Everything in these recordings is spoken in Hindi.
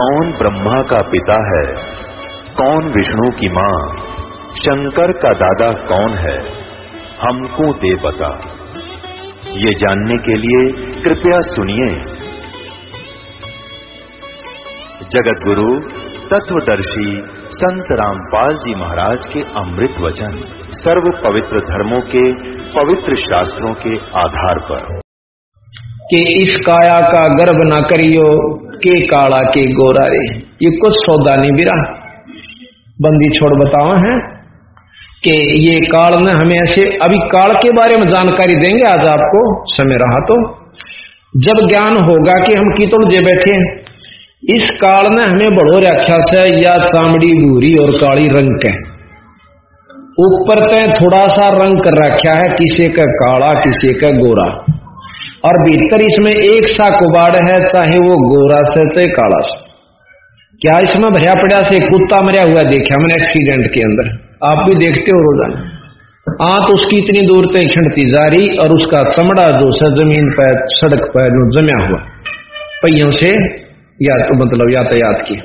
कौन ब्रह्मा का पिता है? कौन विष्णु की माँ? शंकर का दादा कौन है? हमको दे बता। ये जानने के लिए कृपया सुनिए। जगत गुरु तत्वदर्शी संत रामपाल जी महाराज के अमृत वचन सर्व पवित्र धर्मों के पवित्र शास्त्रों के आधार पर। कि इस काया का गर्भ न करियो। के काला के गोरा रे ये कुछ सौदा नहीं बिरा। बंदी छोड़ बताओ, है? कि ये काल ने हमें ऐसे, अभी काल के बारे में जानकारी देंगे आज आपको, समय रहा तो। जब ज्ञान होगा कि हम की तो जे बैठे इस काल ने हमें बड़ो रक्षा से या चामड़ी भूरी और काली रंग के। ऊपर तय थोड़ा सा रंग कर रखा है, किसी का काला, किसी का गोरा। और भीतर इसमें एक सा कुबाड़ है, चाहे वो गोरा से चाहे काला से। क्या इसमें भरिया पड़ा से कुत्ता मरिया हुआ देखा मैंने एक्सीडेंट के अंदर? आप भी देखते हो रोज़ाना। आंत उसकी इतनी दूर तक खिंडती जा रही और उसका चमड़ा जो है ज़मीन पर सड़क पर जो जमया हुआ, पहियों से या तो मतलब यातायात की।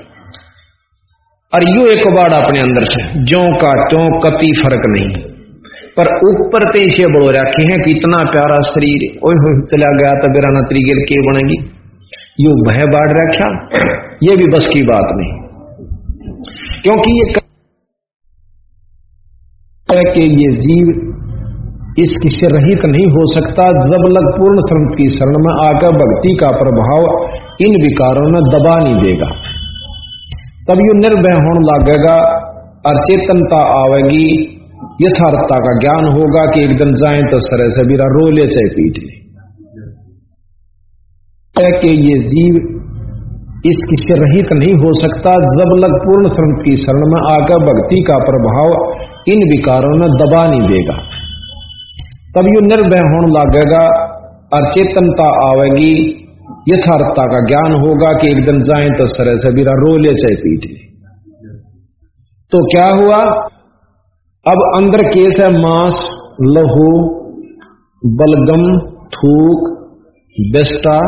और यू एक कबाड़ अपने अंदर से, ज्यो का त्यों कति फ़र्क नहीं। पर ऊपर ते इसे बड़ो रखे हैं कि इतना प्यारा शरीर। ओह चला गया तो बेरा तरीके के बनेगी। यू भय बाढ़ रखा, ये भी बस की बात नहीं। क्योंकि ये कि ये जीव इस किसी रहित नहीं हो सकता, जब लग पूर्ण संत की शरण में आकर भक्ति का प्रभाव इन विकारों में दबा नहीं देगा। तब यू निर्भय होने लगेगा और चेतनता आवेगी यथार्थता का ज्ञान होगा कि एकदम जाए तो सरे से बीरा रो ले चाहे पीट। ले कि ये जीव इसकी से रहित नहीं हो सकता, जब लग पूर्ण संत की शरण में आकर भक्ति का प्रभाव इन विकारों में दबा नहीं देगा। तब यू निर्भय होने लगेगा और चेतनता आवेगी, यथार्थता का ज्ञान होगा कि एक दिन जाए तो सरे से बीरा रो ले चाहे पीट। ले तो क्या हुआ? अब अंदर केस है मांस, लहू, बलगम, थूक, बेस्टा,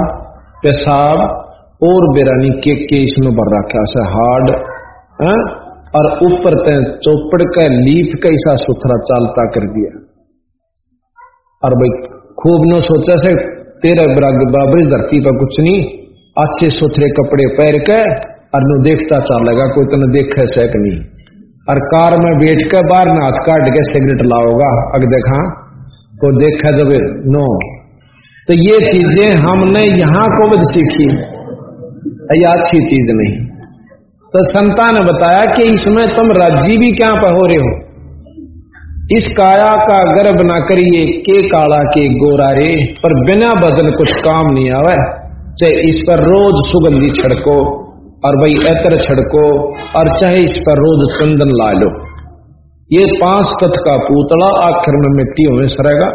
पेशाब, और बेरानी के के इसमें भर रखा से हार्ड, है? और ऊपर तय चौपड़ का लीप का ऐसा सुथरा चालता कर दिया और भाई, खूब न सोचा से, तेरा बराबर धरती पर कुछ नहीं, अच्छे सुथरे कपड़े पहन के, और नो देखता चलेगा कोई तो देखे से नहीं और कार में बैठ कर बाहर में हाथ काट के सिगरेट लाओगा। अग देखा, को देखा जब नो। तो ये चीज़ें हमने यहाँ को भी सीखी। अच्छी चीज़ नहीं। तो संता ने बताया कि इसमें तुम राज्य भी क्या पहो रहे हो? इस काया का गर्भ ना करिए, के काला, के गोरा रे, पर बिना भजन कुछ काम नहीं आवे। चाहे इस पर रोज सुगंधी छड़को। और भाई एतर छड़को, और चाहे इस पर रोज चंदन ला लो। ये पाँच तथ का पूतला आखिर में मिट्टी में सरेगा।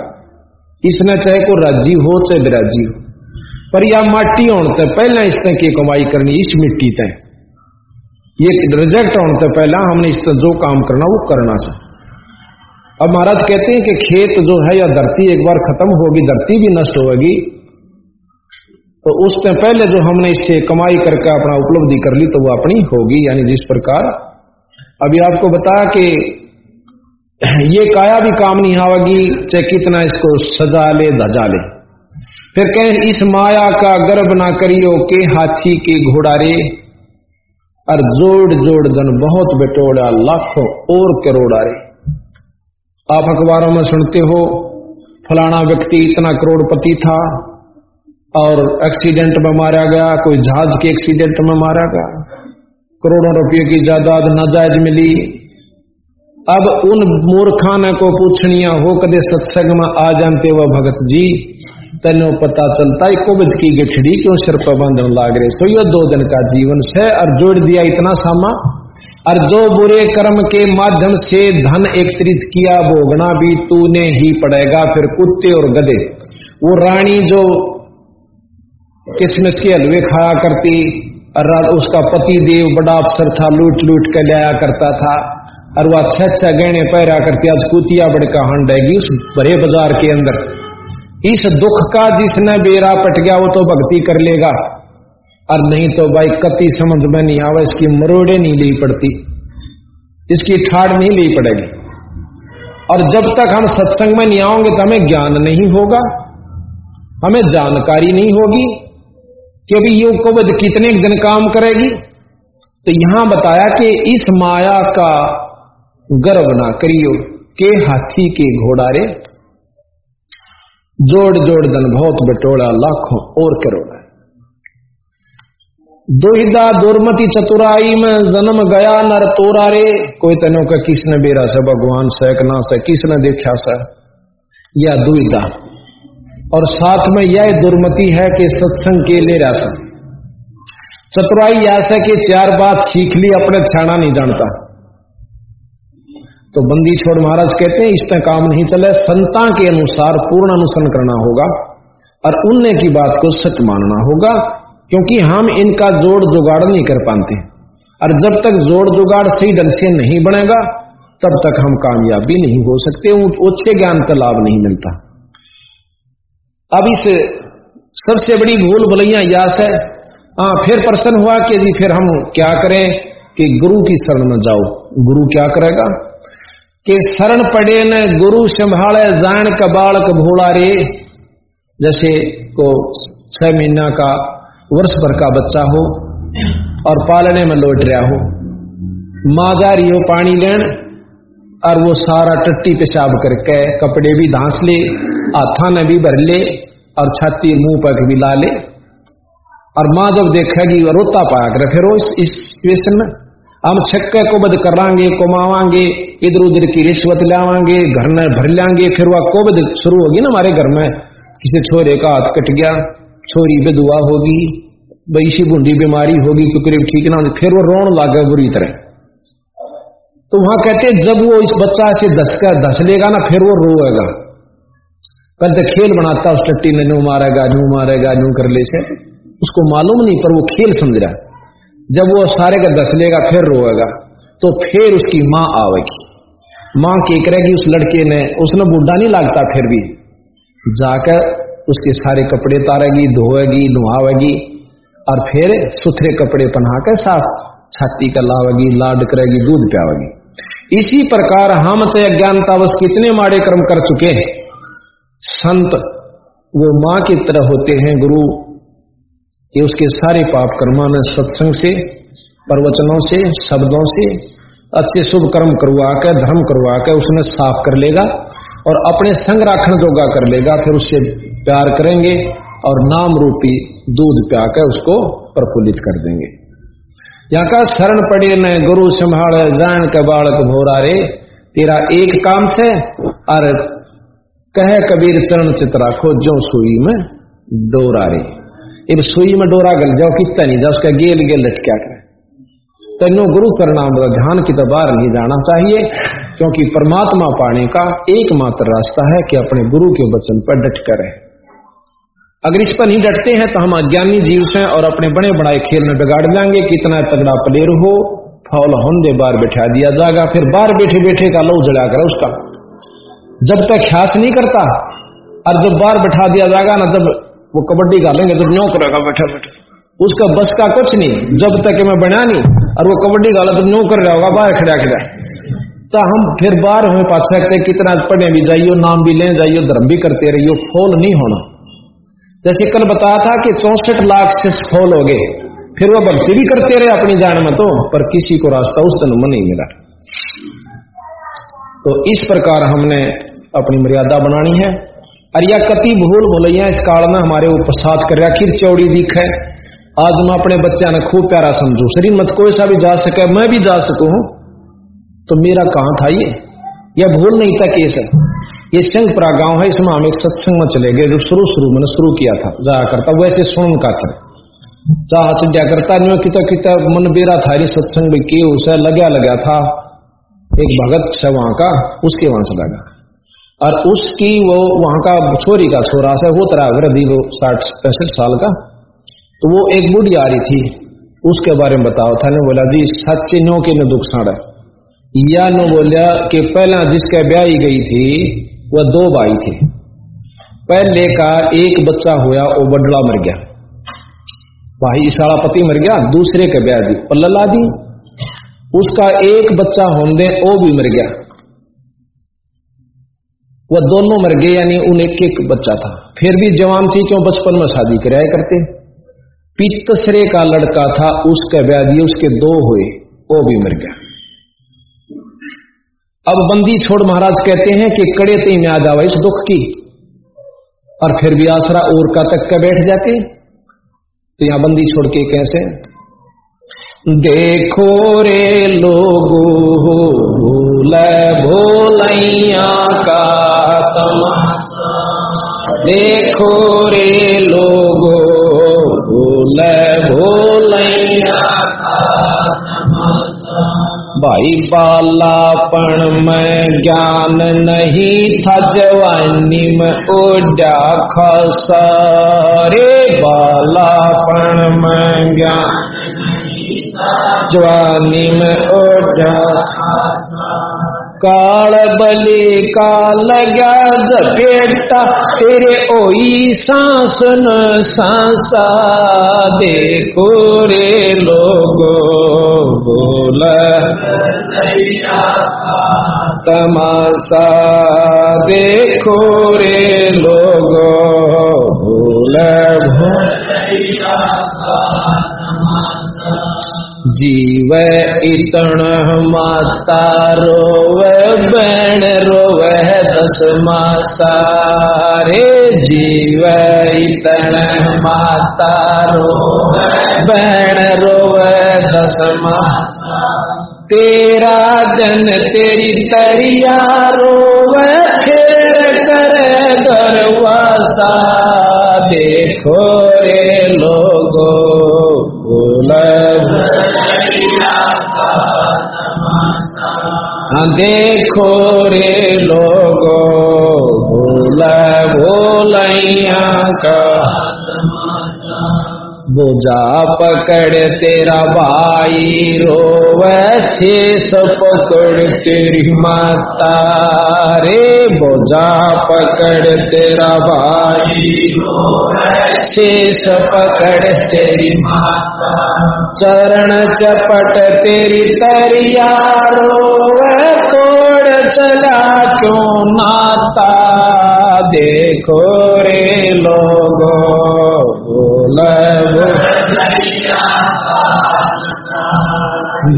इसने चाहे को राज़ी हो, चाहे बिराजी हो। पर यह माटी होने पहले इसने की कमाई करनी इस मिट्टी तय ये रिजेक्ट होने पहला हमने इस जो काम करना, वो करना से। अब महाराज कहते हैं कि खेत जो है या धरती एक बार खत्म होगी, धरती भी नष्ट होगी। तो उससे पहले जो हमने इससे कमाई करके अपना उपलब्धि कर ली तो वो अपनी होगी, यानी जिस प्रकार अभी आपको बताया कि ये काया भी काम नहीं आवेगी, चाहे कितना इसको सजा ले, धजा ले। फिर कहें, इस माया का गर्भ ना करियो के हाथी के घोड़ारे, और जोड़ जोड़ जन बहुत बेटोड़ा, लाखों और करोड़ा रे आप अखबारों में सुनते हो, फलाना व्यक्ति इतना करोड़पति था और एक्सीडेंट में मारा गया, कोई जहाज़ के एक्सीडेंट में मारा गया। करोड़ों रुपये की जायदाद नाजायज मिली। अब उन मूर्खान को पूछनिया हो कदे सत्संग में आ जानते वह भगत जी? तेनो पता चलता है, कोविड की गठड़ी क्यों सिर पर बंधन लाग रहे सो ये दो दिन का जीवन से और जोड़ दिया इतना सामा। और जो बुरे कर्म के माध्यम से धन एकत्रित किया भोगना भी तूने ही पड़ेगा, फिर कुत्ते और गधे। वो रानी जो किसमिस के हलवे खाया करती और उसका पति देव बड़ा अफसर था लूट लूट कर लाया करता था। और वो अच्छा अच्छा गहने पहरा करती, आज कुतिया बड़का हंडेगी उस बड़े बाज़ार के अंदर। इस दुख का जिसने बेरा पट गया, वो तो भक्ति कर लेगा। और नहीं तो भाई, कति समझ में नहीं आवा, इसकी मरोड़े नहीं ली पड़ती। इसकी ठाड़ नहीं ली पड़ेगी। और जब तक हम सत्संग में नहीं आओगे तो हमें ज्ञान नहीं होगा, हमें जानकारी नहीं होगी। कि अभी ये कबद कितने दिन काम करेगी? तो यहाँ बताया कि इस माया का गर्व ना करियो, के हाथी के घोड़ारे जोड़ जोड़ दन बहुत बटोड़ा लाखों और करोड़ा। दोहिदा दुर्मति चतुराई में जन्म गया नर तोरा रे कोई तनो का किसने बेरा से, भगवान से ना से, किसने देखा से? या दुविधा और साथ में यह दुर्मति है कि सत्संग के ले रहा चतुराई ऐसा कि चार बात सीख ली, अपने छाना नहीं जानता। तो बंदी छोड़ महाराज कहते हैं, इसमें काम नहीं चले। संता के अनुसार पूर्ण अनुसरण करना होगा और उनने की बात को सच मानना होगा, क्योंकि हम इनका जोड़ जुगाड़ नहीं कर पाते। और जब तक जोड़ जुगाड़ सही ढंग से नहीं बनेगा, तब तक हम कामयाबी नहीं हो सकते। उच्चे ज्ञान का लाभ नहीं मिलता। अब इस सबसे बड़ी भूल भलैया यास है। हाँ फिर प्रश्न हुआ कि जी, फिर हम क्या करें कि गुरु की शरण में जाओ। गुरु क्या करेगा? कि शरण पड़े न, गुरु संभाले, जान का बालक भोला रे। जैसे को छह महीना का वर्ष भर का बच्चा हो और पालने में लौट रहा हो। माँ जा रही हो पानी लेन और वो सारा टट्टी पेशाब करके कपड़े भी धांस ले। हाथा ने भी भर ले और छाती मुँह पर भी ला ले। और माँ जब देखेगी रोता पाया कर फिर इस, सिचुएशन में हम छक्के को बद करांगे कमावांगे इधर उधर की रिश्वत लावांगे घर में भर लांगे। फिर वह कोबद शुरू होगी ना हमारे घर में। किसी छोरे का हाथ कट गया छोरी बेदुआ होगी बैसी बूंदी बीमारी होगी क्योंकि ठीक ना होगी फिर वो रोन लागे बुरी तरह। तो वहाँ कहते जब वो इस बच्चा से का दस लेगा ना फिर वो रोएगा। पहले तो खेल बनाता, उस टट्टी ने नू मारेगा नू मारेगा, नू कर ले से। उसको मालूम नहीं, पर वो खेल समझ रहा जब वो सारे का दस लेगा, फिर रोएगा तो फिर उसकी माँ आवेगी। माँ की करेगी उस लड़के ने उसने बूढ़ा नहीं लगता फिर भी। जाकर उसके सारे कपड़े तारेगी, धोएगी, नुहावेगी, और फिर सुथरे कपड़े पहनाकर साफ़ छाती का लावेगी, लाड करेगी, दूध पियावेगी। इसी प्रकार हम चाहे अज्ञानतावश कितने माड़े कर्म कर चुके हैं। संत वो माँ की तरह होते हैं गुरु कि उसके सारे पाप कर्मा में सत्संग से, प्रवचनों से, शब्दों से। अच्छे शुभ कर्म करवा कर धर्म करवा कर उसने साफ़ कर लेगा और अपने संग राखण जोगा कर लेगा, फिर उससे प्यार करेंगे और नाम रूपी दूध प्या कर उसको प्रफुल्लित कर देंगे। यहाँ का शरण पड़े न गुरु, संभाल, जान के बालक भोरा रे, तेरा एक काम से और कहे कबीर चरण चित्रा खो जो सुई में डोरा रे। इन सुई में डोरा गल जाओ कितना नहीं जाओ, उसका गेल गेल लटक्या करे। तेनो गुरु सरनाम ध्यान की तो बाहर नहीं जाना चाहिए, क्योंकि परमात्मा पाने का एकमात्र रास्ता है कि अपने गुरु के वचन पर डट कर। अगर इस पर नहीं डटते हैं तो हम अज्ञानी जीव से और अपने बड़े बड़ाए खेल में बिगाड़ जाएँगे, कितना तगड़ा प्लेयर हो, फौल होंदे बार बैठा दिया जाएगा, फिर बार बैठे बैठे का लहू जला कर उसका। जब तक ख्यास नहीं करता, और जब बार बैठा दिया जाएगा ना, जब वो कबड्डी लेंगे तो न्यो करेगा, बैठा बैठा। उसका बस का कुछ नहीं, जब तक मैं बना नहीं, और वो कबड्डी गाला तो न्यो कर रहा होगा, बाहर खड़ा खड़ा। तो हम फिर बार हमें पाछा कितना पढ़े भी जाइयो, नाम भी ले जाइयो, धर्म भी करते रहियो फोल नहीं होना। जैसे कल बताया था कि चौसठ लाख से फोल हो गए फिर वो भक्ति भी करते रहे अपनी जान में तो पर किसी को रास्ता उस दिन में नहीं मिला। तो इस प्रकार हमने अपनी मर्यादा बनानी है। और यह कति भूल भुलैया इस काल में हमारे ऊपर साथ कर आखिर चौड़ी दिख है। आज मैं अपने बच्चा ने खूब प्यारा समझू। शरीर मत कोई सा भी जा सके, मैं भी जा सकू। तो मेरा कहाँ था ये? यह भूल नहीं था केस है ये संगपुरा गाँव है, इसमें हम एक सत्संग में चले गए, जो शुरू शुरू मैंने शुरू किया था, जाया करता, वैसे सुन का था। चाह चिड़िया करता नहीं किता मन बेरा था सत्संग भी की उसे लगा लगा था। एक भगत से वहाँ का, उसके वहाँ से लगा और उसकी वो वहाँ का छोरी का छोरा से, वो तरह वृद्धि वो साठ, पैंसठ साल का तो वो एक बुढ़ी आ रही थी। उसके बारे में बताओ, था ने? बोला, जी, सच्चे नो के न दुख साड़ा या नो बोलिया कि पहला जिसके ब्याही गई थी, वह दो भाई थे। पहले का एक बच्चा हुआ वो बडला मर गया। भाई इसाड़ा पति मर गया, दूसरे के ब्याह दी पल्ला दी। उसका एक बच्चा होने वो भी मर गया। वह दोनों मर गए, यानी उन एक एक बच्चा था। फिर भी जवान थी, क्यों? बचपन में शादी कराया करते। पितसरे का लड़का था, उसके दिए, उसके दो हुए, वो भी मर गया। अब बंदी छोड़ महाराज कहते हैं कि कड़े ती याद आवा इस दुख की। और फिर भी आसरा और का तक के बैठ जाते। तो यहाँ बंदी छोड़ के कैसे? देखो रे लोगो भूल भोलैया का तमाशा। देखो रे लोगो भूल भोलैया भाई बालापण में ज्ञान नहीं था जवानी में ओडा खसरे बालापण में ज्ञान जवानी में ओढ़ा। काल बली का लगा जपेटा, तेरे ओई सांस न सांसा। देखो रे लोगो, बोल। तमाशा, देखो रे लोगो भूल जीव इतण माता रोवे बैण रोवे दस मासा। रे जीव इतण माता रोवे बैण रोवे दस मासा। तेरा जन तेरी तरिया रोवे फेर करे दरवासा देखो देखो रे लोगो भूला भूलैया का बोझा पकड़ तेरा भाई रोवे, शेष पकड़ तेरी माता। रे बोझा पकड़ तेरा भाई शेष पकड़ तेरी माता। चरण चपट तेरी तरिया रोवे, तोड़ चला क्यों नाता। देखो रे लोगो बोल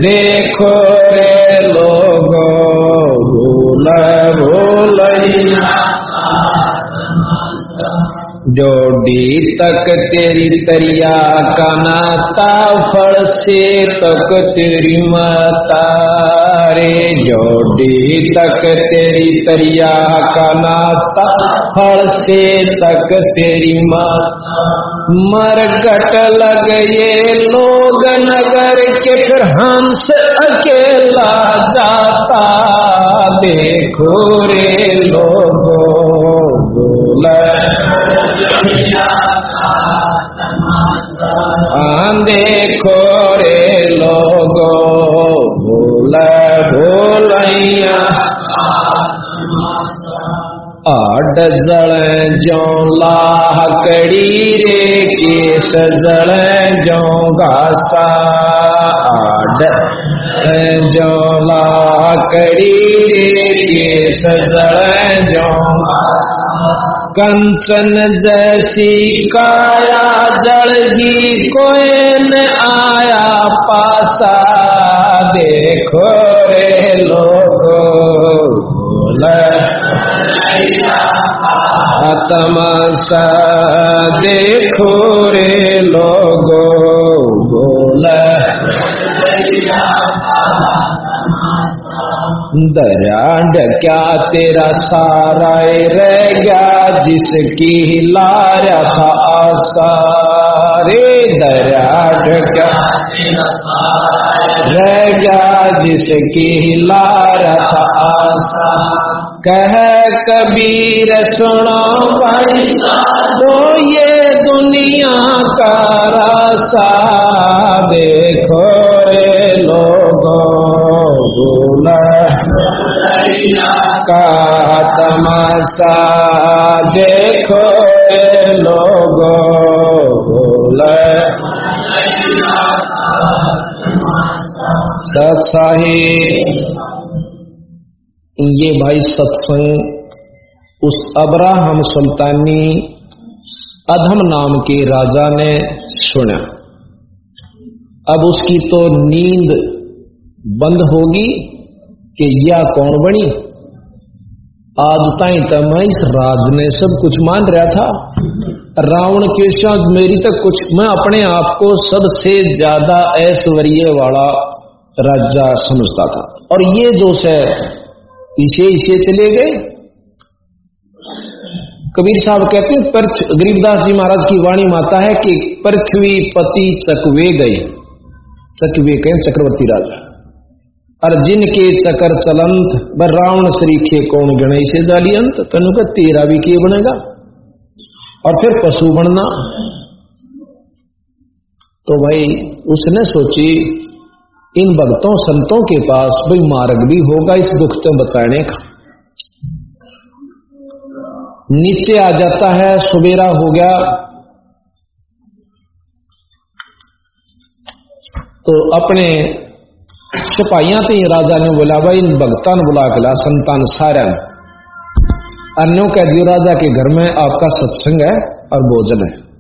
देखो रे लोगो, भूल भूलैया जोड़ी तक तेरी तरिया का नाता फल से तक तेरी माता। रे जोड़ी तक तेरी तरिया का नाता, फल से तक तेरी माता। मरगट लग ये लोग नगर के फिर हंस अकेला जाता। देखो रे लोगो, बोल। देखो आड जल जो लाकड़ी रे केस जल जो घासा। आड जो लाकड़ी रे केस जल जो कंचन जैसी काया जड़गी कोई न आया पासा। देखो रे लोगो तमसा देखो रे लोगो बोला क्या तेरा सारा रह गया जिसकी लारा था आशा। रे दरिया क्या? रह गया जिसकी लारा था आशा। कह कबीर, सुनो भाई तो ये दुनिया का रासा देखो रे लोगो का तमाशा देखो रे लोगो सत्साही ये भाई सत्संग, उस अब्राहम सुल्तानी अधम नाम के राजा ने सुना। अब उसकी तो नींद बंद होगी कि यह कौन बनी? आज ताई तम तो इस राज ने सब कुछ मान रहा था। रावण के साथ मेरी तक कुछ, मैं अपने आप को सबसे ज़्यादा ऐश्वर्य वाला राजा समझता था। और ये दोष है इसे इसे चले गए। कबीर साहब कहते हैं गरीबदास जी महाराज की वाणी माता है कि पृथ्वी पति चकवे गए। चकवे कहें, चक्रवर्ती राजा। और जिनके चकर चलंत व रावण श्रीखे कौन गणेश तनु का तेरा भी के बनेगा? और फिर पशु बनना। तो भाई, उसने सोची, इन भक्तों, संतों के पास भाई मार्ग भी होगा इस दुख से बचाने का। नीचे आ जाता है, सुबेरा हो गया। तो अपने सिपाहियाँ थी राजा ने बोला भाई इन भक्तान बुला के ला, संतान सारा अन्यों कह दियो, राजा के घर में आपका सत्संग है और भोजन है।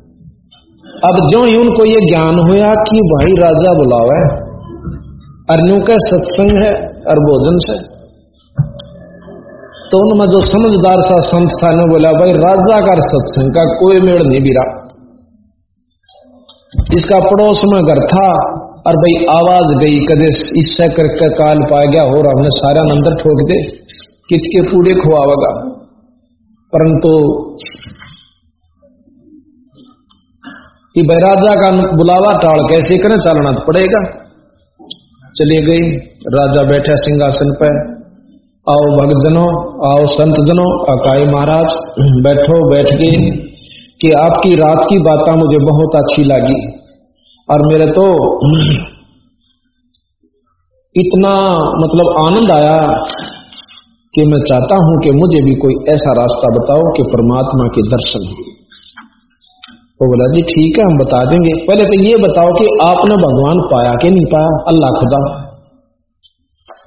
अब जो ही उनको ये ज्ञान होया कि भाई राजा बुलावा है अन्यों का सत्संग है और भोजन से। तो उनमें जो समझदार सा संत था ने बोला, भाई, राजा का सत्संग का कोई मेड़ नहीं बिरा इसका पड़ोस में घर था और भाई, आवाज़ गई, कदे इससे करके काल पा गया, और हमने सारा अंदर ठोक दे कित के पूरे खुआवगा। परंतु कि भाई राजा का बुलावा टाल कैसे करें? चालना तो पड़ेगा। चले गई। राजा बैठा सिंहासन पर। आओ भक्तजनों, आओ संत जनों अकाई महाराज, बैठो, बैठ गए कि आपकी रात की बात मुझे बहुत अच्छी लगी। और मेरे तो इतना मतलब आनंद आया कि मैं चाहता हूँ कि मुझे भी कोई ऐसा रास्ता बताओ कि परमात्मा के दर्शन हो। वो बोला, जी ठीक है, हम बता देंगे। पहले तो ये बताओ कि आपने भगवान पाया कि नहीं पाया? अल्लाह खुदा।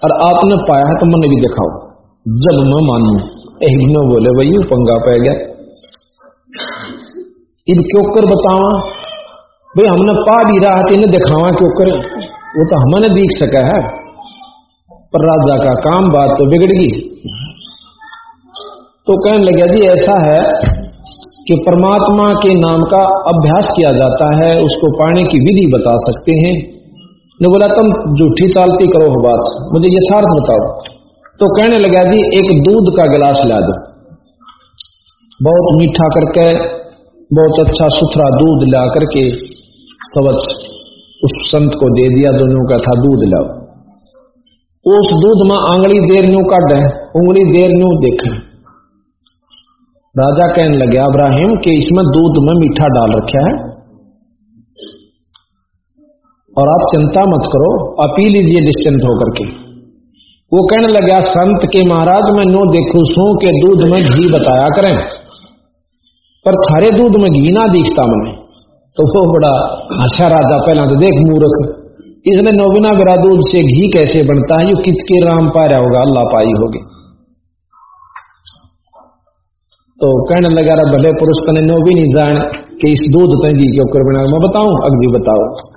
और आपने पाया है तो मैंने भी दिखाओ। जब मैं मानू। एक बोले भाई पंगा पै गया। इब क्यों कर बतावा? भाई हमने पा भी रहा था इन्हें दिखावा क्यों कर? वो तो हमने देख सका है। पर राजा का काम बात तो बिगड़ गई। तो कहने लगे, जी, ऐसा है कि परमात्मा के नाम का अभ्यास किया जाता है, उसको पाने की विधि बता सकते हैं। ने बोला, तुम झूठी चालती करो हो बात, मुझे यथार्थ बताओ। तो कहने लगा, जी, एक दूध का गिलास ला दो। बहुत मीठा करके, बहुत अच्छा सुथरा दूध ला करके सवच उस संत को दे दिया, दोनों का था दूध लाओ। उस दूध में आंगली देर न्यू काट है उंगली देर न्यू देखे। राजा कहने लगे, अब्राहिम, कि इसमें दूध में मीठा डाल रखा है? और आप चिंता मत करो अपी लीजिए निश्चिंत होकर के। वो कहने लगा, संत के महाराज, मैं नो देखू, सू के दूध में घी बताया करें। पर थारे दूध में घी ना दिखता मैंने। तो वो बड़ा हंसा राजा, पहला तो देख मूर्ख। इसने नोबिना बिरा दूध से घी कैसे बनता है, यो कित के राम पाया होगा? अल्लाह पाई होगी। तो कहने लगा रहा भले पुरुष तने नो भी नहीं जान कि इस दूध तय घी कर बना मैं बताऊँ? अगली बताओ।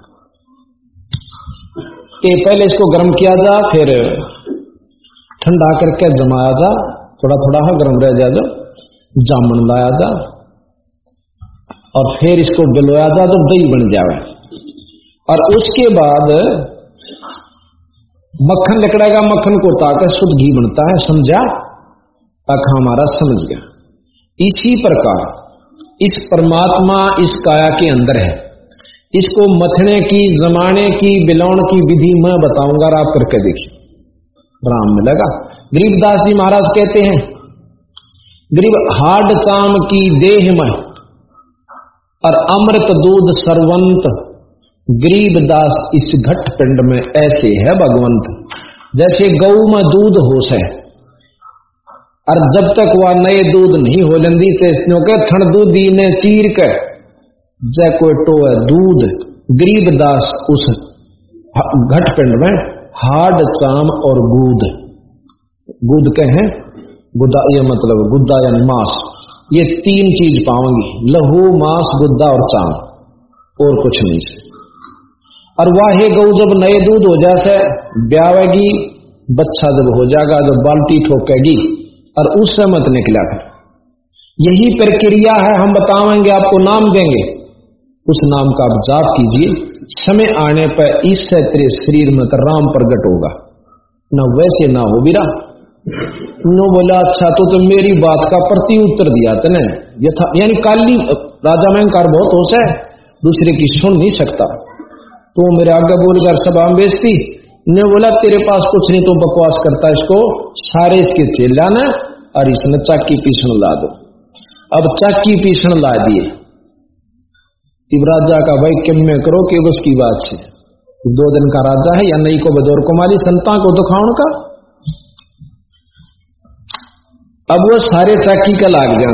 कि पहले इसको गर्म किया जा, फिर ठंडा करके जमाया जा। थोड़ा थोड़ा है, गर्म रह जा जो। जामन लाया जा। और फिर इसको बिलवाया जा, जब दही बन जाए। और उसके बाद मक्खन लिकड़ेगा मक्खन को ताकर शुद्ध घी बनता है, समझा? अख हमारा समझ गया। इसी प्रकार, इस परमात्मा इस काया के अंदर है। इसको मथने की, जमाने की, बिलौन की विधि मैं बताऊँगा आप करके देखिए। ब्राह्म मिलेगा गरीबदास जी महाराज कहते हैं, गरीब हाड चाम की देह में और अमृत दूध सरवंत गरीबदास इस घट पिंड में ऐसे है भगवंत, जैसे गऊ में दूध होश है। और जब तक वह नए दूध नहीं हो लेंदी तो के थण दूधी ने चीर के जय कोई टो है दूध। गरीब दास उस घट पिंड में हाड, चाम और गूद। गुद कहें? गुद्दा ये मतलब गुद्दा यानी मांस। ये तीन चीज़ पाऊँगी, लहू, मांस गुद्दा और चाम, और कुछ नहीं। और वाहे गऊ जब नए दूध हो जैसे, ब्यावेगी, बच्चा जब हो जाएगा जब बाल्टी ठोकेगी और उससे मत निकला कर। यही प्रक्रिया है, हम बतावेंगे आपको नाम देंगे। उस नाम का आप जाप कीजिए। समय आने पर इससे तेरे शरीर में तो राम प्रकट होगा। न वैसे ना हो बीरा। नो बोला अच्छा तो तुम मेरी बात का प्रति उत्तर दिया तने। यथा, यानी काली, राजा में कार बहुत होश है, दूसरे की सुन नहीं सकता। तो मेरे आगे बोलकर सभा में बेचती ने बोला, तेरे पास कुछ नहीं तो बकवास करता इसको। सारे इसके चेला ने, और इसने चाकी पीसन ला दो। अब चाकी पीसन ला दिए। राजा का भाई, किम में करो कि उसकी बात से? दो दिन का राजा है, या नहीं को बजौर कुमारी संता को दुखाउन का? अब वो सारे चाकी का लाग गया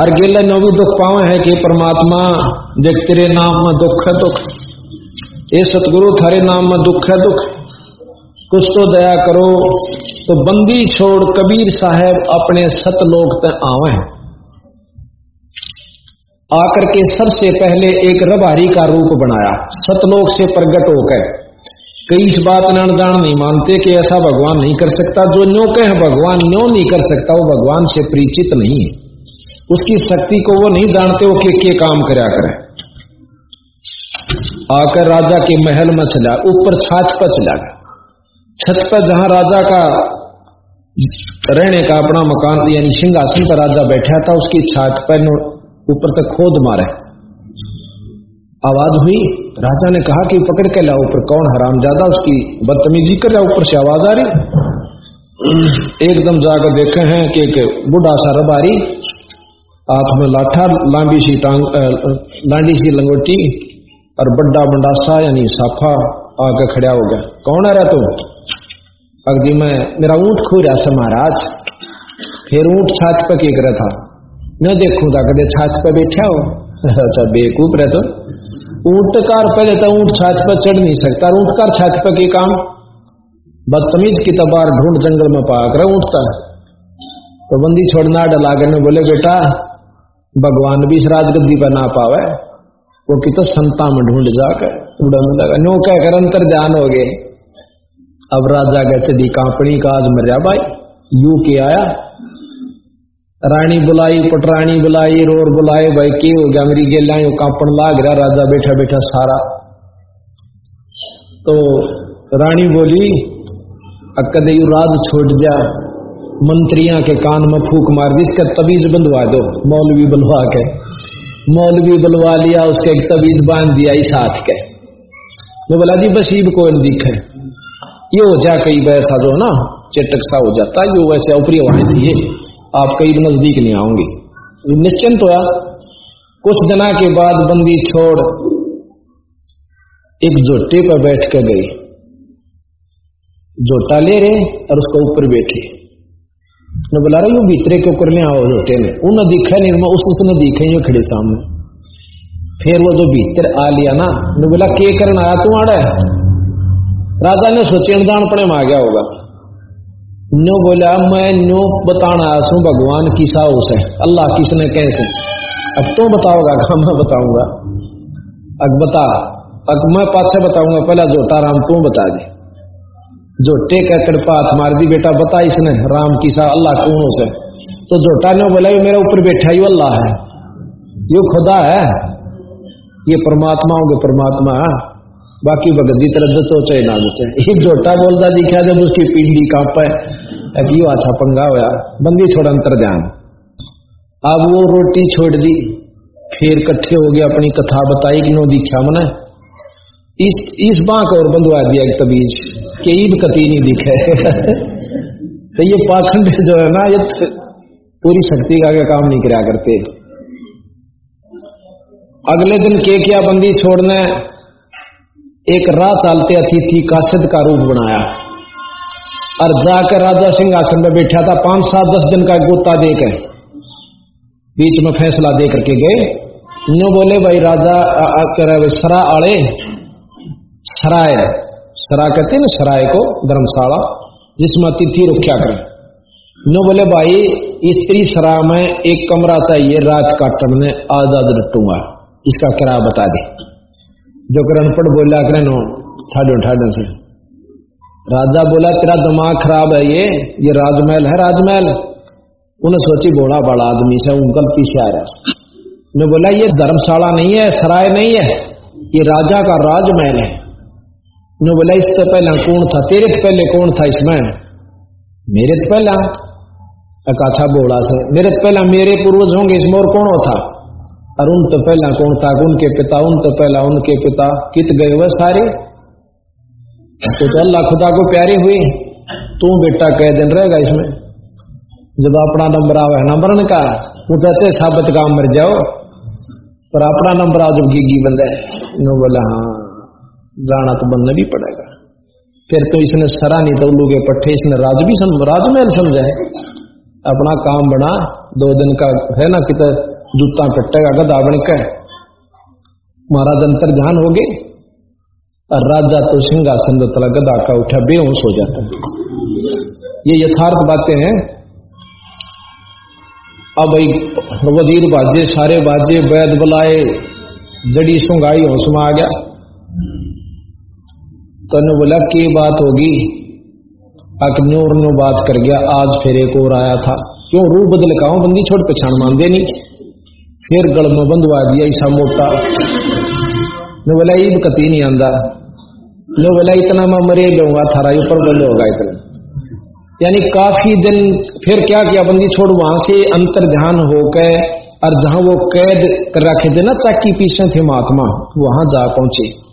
और गेले, नो भी दुख पावे है कि परमात्मा, देख तेरे नाम में दुख है, दुख। ये सतगुरु थारे नाम में दुख है दुख। कुछ तो दया करो तो बंदी छोड़ कबीर साहब अपने सतलोक तक आवे। आकर के सबसे पहले एक रबारी का रूप बनाया। सतलोक से प्रगट होकर कई इस बात न जान नहीं मानते कि ऐसा भगवान नहीं कर सकता। जो न्यो कहे भगवान न्यो नहीं कर सकता वो भगवान से परिचित नहीं है। उसकी शक्ति को वो नहीं जानते वो के, के काम कराया करे। आकर राजा के महल में चला, ऊपर छाछ पर चला गया। छत पर जहाँ राजा का रहने का अपना मकान, यानी सिंहासन पर राजा बैठा था, उसकी छाछ पर ऊपर तक खोद मारे। आवाज़ हुई। राजा ने कहा कि पकड़ के लाओ ऊपर, कौन हराम ज़्यादा उसकी बदतमीजी कर रहा ऊपर से आवाज़ आ रही। एकदम जाकर देखे हैं कि एक बुढ़ा सा रबारी, हाथ में लाठा, लांबी सी टांग लांडी सी लंगोटी और बड्डा बंडासा यानी साफा आकर खड़ा हो गया। कौन आ रहा तुम अगदी मैं, मेरा ऊँट खो रहा सा महाराज। फिर ऊँट छाछ पे के रहा था? मैं देखू था कदे छाछ पर बैठा हो? अच्छा बेकूफ रहे तो। ऊँट कार पहले तो ऊँट छाछ पर चढ़ नहीं सकता। ऊँट कार छाछ पर के काम? बदतमीज की तबार ढूंढ जंगल में पाकर उठता तो। बंदी छोड़ना डला बोले, बेटा, भगवान भी इस राजगद्दी पर ना पावे। वो कि तो संता में ढूंढ जाकर उड़न लगा नो कहकर अंतर ध्यान हो गए। अब राजा गए चली कांपनी का आज मरिया भाई, यू के आया। रानी बुलाई, पटरानी बुलाई, रोर बुलाए भाई की हो गया, मेरी गेला कांपन लाग रहा, राजा बैठा बैठा सारा। तो रानी बोली अकदे यू राज छोड़ जा, मंत्रिया के कान में फूक मार दी इसका तबीज बंधवा दो, मौलवी बलवा के। मौलवी बुलवा लिया उसके एक तबीज बाँध दिया इस हाथ के। तो बोला, जी बसीब को दिखे। ये हो जा कई वैसा जो ना, चेटक सा हो जाता है जो वैसे ऊपरी हवाएँ थी आप कई नज़दीक नहीं आओगे। निश्चिंत हुआ कुछ दिना के बाद बंदी छोड़ एक जोटे पर बैठ कर गई। जोटा ले रहे और उसको ऊपर बैठे। न बुला रहे भीतरे के ऊपर ले आओ जोटे ने उन्हें दिखा नहीं उस उसने दिखे ये खड़े सामने। फिर वो जो भीतर आ लिया ना ने बोला, के करना आया तू, आड़ा राजा ने सोचे दान पड़े में आ गया होगा। न्यो बोला, मैं न्यो बताना आया सू भगवान किसा उस है, अल्लाह किसने कैसे? अब तो बताओगा कहा मैं बताऊँगा। अब बता अब मैं पाछे बताऊँगा, पहला जोटा राम तू बता दे। जोटे कहकर पाथ मार दी, बेटा बता इसने, राम किसा अल्लाह कौन उसे? तो जोटा ने बोला ये मेरे ऊपर बैठा ही अल्लाह है। ये खुदा है। ये परमात्मा होंगे परमात्मा। बाकी भगत की तरफ़ तो चाहे ना जचे एक जोटा बोलता, दिखा जब उसकी पिंडी काँप है। कि अच्छा पंगा होया। बंदी छोड़ अंतर ध्यान अब वो रोटी छोड़ दी। फिर कट्ठे हो गया, अपनी कथा बताई कि नो दिखा मना इस इस बांक और बंधवा दिया एक तबीज। के ईद कती नहीं दिखे। तो ये पाखंड जो है ना, ये पूरी शक्ति का काम नहीं कराया करते। अगले दिन के क्या बंदी छोड़ने एक राह चालते अतिथि कासिद का रूप बनाया। और जाकर राजा सिंह सिंहासन में बैठा था, पाँच सात दस दिन का गोता देकर बीच में फैसला दे करके गए। नो बोले, भाई राजा कर सरा आड़े सराय सरा कहते ना सराय को धर्मशाला, जिसमें अतिथि रुख्या करें। नो बोले, भाई, इतनी सरा में एक कमरा चाहिए, रात काटन में आधा लट्टूँगा इसका किराया बता दे। जो कर अनपढ़ बोला करे नो, ठाडो ठाडो से। राजा बोला, तेरा दिमाग खराब है ये ये राजमहल है राजमहल। उन्हें सोची बोला बड़ा आदमी से उन गलती से आ रहा ने बोला, ये धर्मशाला नहीं है, सराय नहीं है। ये राजा का राजमहल है। ने बोला इससे पहला कौन था? तेरे से पहले कौन था इसमें मेरे से पहला। एक अच्छा बोला से मेरे से पहला मेरे पूर्वज होंगे इसमें और कौन होता और उन तो पहला कौन था? उनके पिता, उन तो पहला उनके पिता। कित गए वह सारे? तो अल्लाह खुदा को प्यारे हुए। तू बेटा कह दिन रहेगा इसमें। जब अपना नंबर आवे, नंबर का वो कहते, साबित काम मर जाओ। पर अपना नंबर आ जब गिगी बंदा। नो बोला हाँ। जाना तो बनना भी पड़ेगा। फिर तो इसने सरा नहीं तो उल्लू के पट्टे इसने राज भी सम, राजमहल समझा है। अपना काम बना दो दिन का है ना कित जूता पट्टेगा गदा बन के। महाराज अंतर ध्यान हो गए। और राजा तो सिंहासन तला गदा का उठा बेहोश हो जाता है। ये यथार्थ बातें हैं। अब वज़ीर बाजे सारे बाजे वैद बुलाए जड़ी सुंगाई होश में आ गया। तो ने बोला, की बात होगी? अकन्योर नो बात कर गया, आज फिर एक और आया था। क्यों रूप बदल का बंदी छोड़ पछाण मान दे नहीं। फिर गल में बंधवा दिया ऐसा मोटा। ने बोला ईद कती नहीं आंदा। लो बोला, इतना मैं मरे लूँगा थारा ऊपर बंद होगा इतना। यानी काफ़ी दिन फिर क्या किया, बंदी छोड़, वहाँ से अंतर ध्यान होकर और जहाँ वो कैद कर रखे थे ना, चाकी पीछे थे महात्मा, वहाँ जा पहुँचे।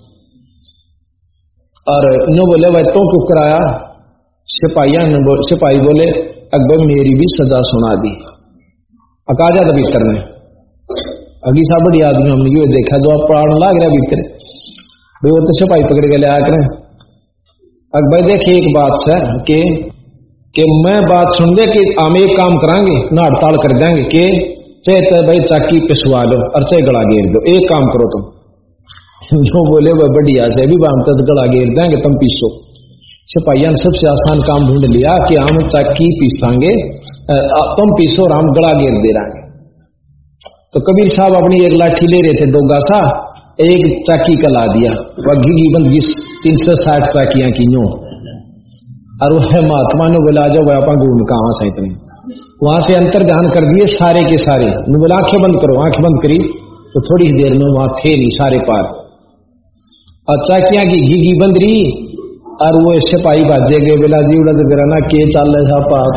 और नो बोले भाई तो क्यों कराया? सिपाहिया सिपाही बोले, अकबर, मेरी भी सजा सुना दी। अकाजा था भीतर ने अगी सा बड़ी आदमी हमने, ये देखा, जो आप पढ़ाने लाग रहा भीतर भाई वो तो सिपाही पकड़ के ले आकर भाई देखिए एक बात सर कि कि मैं बात सुन दे कि हम एक काम करांगे, ना हड़ताल कर देंगे, कि चाहे तो भाई, चाकी पिसवा लो और चाहे गला घेर दो। एक काम करो तुम। जो बोले वह बढ़िया से भी बाम तो गला घेर देंगे, तुम पीसो। सिपाहिया ने सबसे आसान काम ढूंढ लिया कि हम चाकी पीसांगे तुम पीसो और हम गड़ा घेर दे रहे तो कबीर साहब अपनी एक लाठी ले रहे थे दोगा सा, एक चाकी का ला दिया। वह घी बंद तीन सौ साठ चाकियाँ की यूँ और वह महात्मा ने बोला जाओ वह आप घूम कहा से इतने वहाँ से अंतर ध्यान कर दिए सारे के सारे। बोला आँखें बंद करो, आँखें बंद करी। तो थोड़ी देर में वहाँ थे नहीं, सारे पार। और चाकियाँ की? घी घी बंद रही। और वो सिपाही भाजे गए, बेला जी उड़ा तो ना, के चाल रहे पाप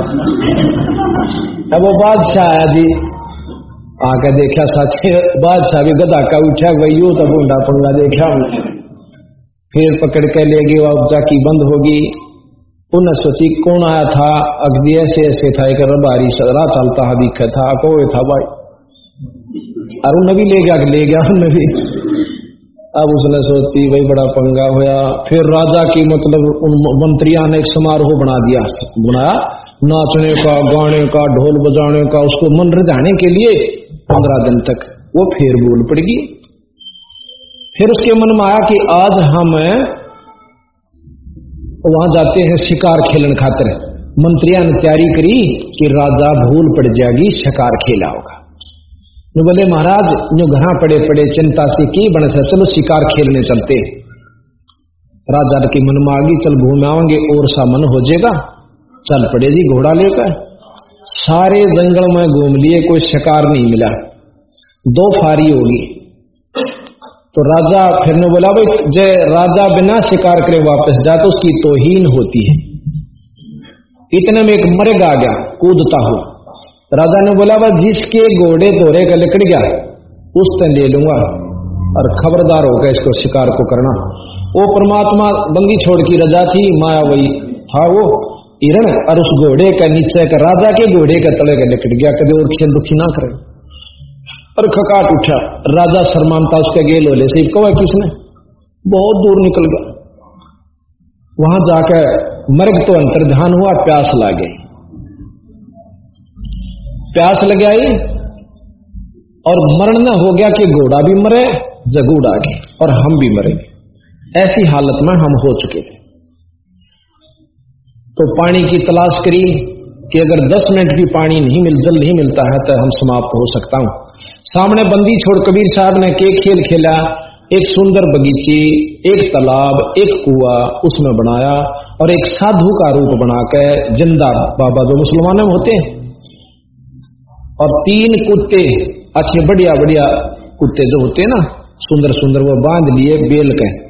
अब वो बादशाह आया जी। आके देखा साथे बादशाह भी गदा का उठा, वही यू तो बूंदा पंगा देखा फिर पकड़ के ले गए अब जाकी बंद होगी उन्हें सोची, कौन आया था? अगदी ऐसे ऐसे था, एक रबारी सदरा चलता है दिखा था, कोई था भाई। और उन्हें भी ले गया ले गया उन्हें भी। अब उसने सोची, भाई बड़ा पंगा होया। फिर राजा की मतलब उन मंत्रियों ने एक समारोह बना दिया, बनाया। नाचने का, गाने का, ढोल बजाने का, उसको मन रजाने के लिए पंद्रह दिन तक वो फिर बोल पड़ेगी फिर उसके मन में आया कि आज हम वहाँ जाते हैं शिकार खेलन खातर। मंत्रिया ने तैयारी करी कि राजा भूल पड़ जाएगी शिकार खेला होगा। जो बोले, महाराज, जो घर पड़े पड़े चिंता से की बने थे चलो शिकार खेलने चलते। राजा के मन में आगी चल घूम आवेंगे, और सा मन हो जाएगा। चल पड़े जी, घोड़ा लेकर। सारे जंगल में घूम लिए, कोई शिकार नहीं मिला। दो फारी होगी तो राजा फिर ने बोला, भाई, जय राजा बिना शिकार करे वापस जा तो उसकी तोहीन होती है। इतने में एक मर्ग आ गया, कूदता हुआ राजा ने बोला भाई जिसके घोड़े दोहरे का लिकड़ गया उस तरह ले लूँगा। और खबरदार होगा इसको शिकार को करना। वो परमात्मा बंगी छोड़ की रजा थी, माया वही था वो। हिरण और उस घोड़े का नीचे का राजा के घोड़े का तले का निकट गया, कभी और किसी दुखी ना करे। और खकाट उठा। राजा शर्मानता उसके गेल होले से कहा किसने? बहुत दूर निकल गया। वहाँ जाकर मर्ग तो अंतर ध्यान हुआ, प्यास ला गई प्यास लग आई और मरण न हो गया कि घोड़ा भी मरे, जगूड़ आ और हम भी मरेंगे। ऐसी हालत में हम हो चुके थे। तो पानी की तलाश करी कि अगर 10 मिनट भी पानी नहीं मिल, जल नहीं मिलता है तो हम समाप्त हो सकता हूँ। सामने बंदी छोड़ कबीर साहब ने के खेल खेला, एक सुंदर बगीचे, एक तालाब, एक कुआ उसमें बनाया और एक साधु का रूप बनाकर ज़िंदा बाबा जो मुसलमानों होते और तीन कुत्ते, अच्छे बढ़िया बढ़िया कुत्ते जो होते ना, सुंदर सुंदर, वो बाँध लिए बेल के,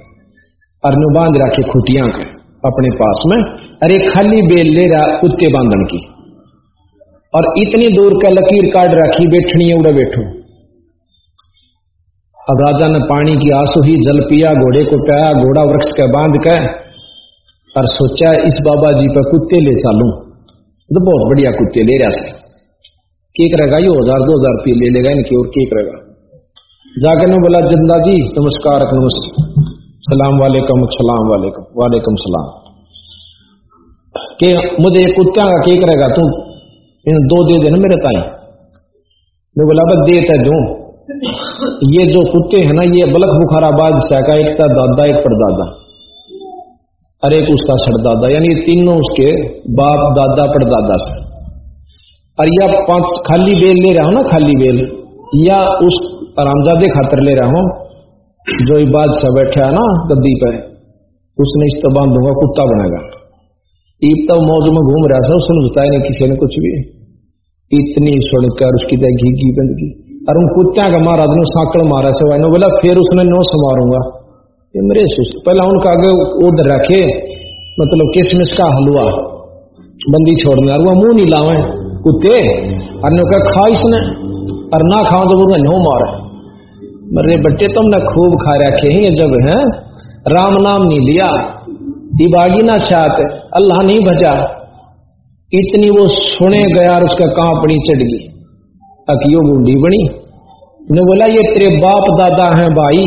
और बाँध रखे खुटिया के, अपने पास में। अरे खाली बेल ले रहा कुत्ते बांधन की। और इतनी दूर का लकीर काट रखी, बैठनी है, उड़ा बैठो। अब राजा ने पानी की आँसू ही जल पिया, घोड़े को पाया घोड़ा वृक्ष के बाँध के, और सोचा, इस बाबा जी पर कुत्ते ले चालू। तो बहुत बढ़िया कुत्ते ले रहा से के रहेगा, ये हज़ार, दो हज़ार रुपये ले लेगा इनकी और केक रहेगा। जाकर ने बोला, ज़िंदा जी, नमस्कार सलाम वालेकुम सलाम वालेकुम वालेकुम सलाम। के मुझे एक कुत्ता का के करेगा तू इन दो दे देना मेरे ताई। मैं बोला, बस देता दू। ये जो कुत्ते हैं ना, ये बलख बुखारा बादशाह का एक था दादा, एक परदादा। और एक उसका सरदादा, यानी तीनों उसके बाप, दादा, परदादा से। और या पाँच खाली बेल ले रहा हूँ ना, खाली बेल, या उस आरामजादे खातर ले रहा हूँ, जो बादशाह बैठा है ना, गद्दी पे, उसने इस तरह बांधूँगा, कुत्ता बनेगा। ईब तब मौज में घूम रहा था, उसने बताया नहीं किसी ने कुछ भी। इतनी सुनकर उसकी तो घी घी बंदगी और उन कुत्तिया का मारा ने साकड़ मारा से वाइनो बोला, फिर उसने नो समारूँगा ये मेरे सुस्त पहला उनका आगे उधर रखे मतलब किसमिस का हलवा, बंदी छोड़ने, और वो मुँह नहीं लावे। कुत्ते। और खा इसने। और ना खाओ तो वो नो मारे। मरे बट्टे तुमने खूब खा रखे हैं जब है? राम नाम नहीं लिया। इबागी ना शात अल्लाह नहीं भजा। इतनी वो सुने गया और उसका कांपड़ी चढ़ गई। अकियो बूढ़ी बनी। ने बोला, ये तेरे बाप दादा हैं भाई।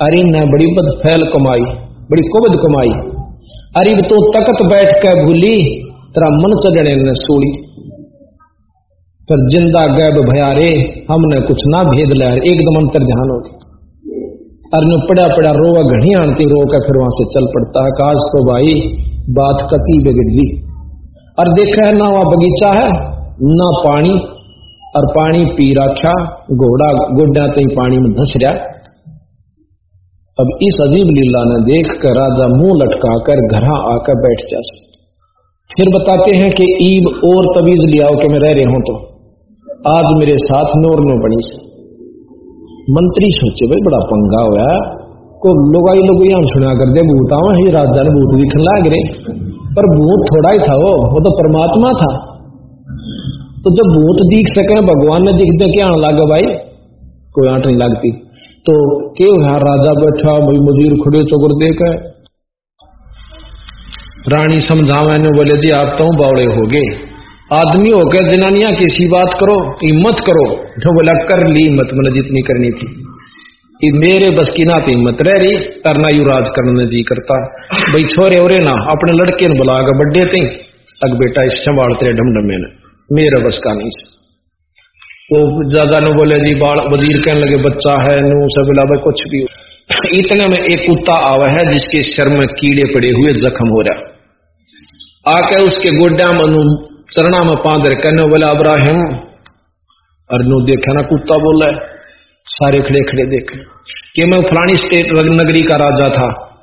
अरे ने बड़ी बदफैल कमाई, बड़ी कुबद कमाई। अरे तो तकत बैठ कर भूली, तेरा मन चढ़ने ने पर ज़िंदा गैब भयारे हमने कुछ ना भेद लिया एकदम अंतर ध्यान हो गया। अरे पड़ा पड़ा रोवा घड़ी आनती रो कर फिर वहाँ से चल पड़ता। है काज तो भाई, बात कती बिगड़ दी और देखा है, ना वहाँ बगीचा है, ना पानी। और पानी पी रखा घोड़ा गोड्या तई पानी में धस रहा। अब इस अजीब लीला ने देख कर राजा मुँह लटका कर घर आकर बैठ जा फिर बताते हैं कि ईब और तवीज लियाओ के मैं रह रहे हूँ तो। आज मेरे साथ नोर नो बनी से। मंत्री सोचे, भाई बड़ा पंगा हुआ को लोगाई लोग यहाँ सुना कर दे भूत आवा ही राजा ने भूत दिखने लग रहे पर भूत थोड़ा ही था वो वो तो परमात्मा था। तो जब भूत दिख सके भगवान ने दिख दे क्या लगा भाई, कोई आंट नहीं लगती। तो क्यों है, राजा बैठा, भाई मजूर खड़े तो कर देख रानी समझावे ने बोले, जी, आप तो बावड़े हो गए। आदमी होकर जनानिया, कैसी बात करो, हिम्मत करो। जो बोला कर ली हिम्मत मतलब जितनी करनी थी। मेरे बस की ना तो हिम्मत रह रही करना यू राज करने जी करता। भाई, छोरे ओरे ना, अपने लड़के ने बुला कर बड्डे थे अग बेटा, इस संभाल तेरे ढमढमे ने। मेरा बस का नहीं वो जाजा ने बोले, जी, बाल वज़ीर कहने लगे, बच्चा है, नू सब भाई, कुछ भी इतने में एक कुत्ता आवा है, जिसके शर्म में कीड़े पड़े हुए जख्म हो रहा। आके उसके गोड्या मनु चरणा में पादर कहने बोला, अब्राहिम और नो देखा ना, कुत्ता बोला है, सारे खड़े खड़े देखे। कि मैं फलानी स्टेट नगरी का राजा था,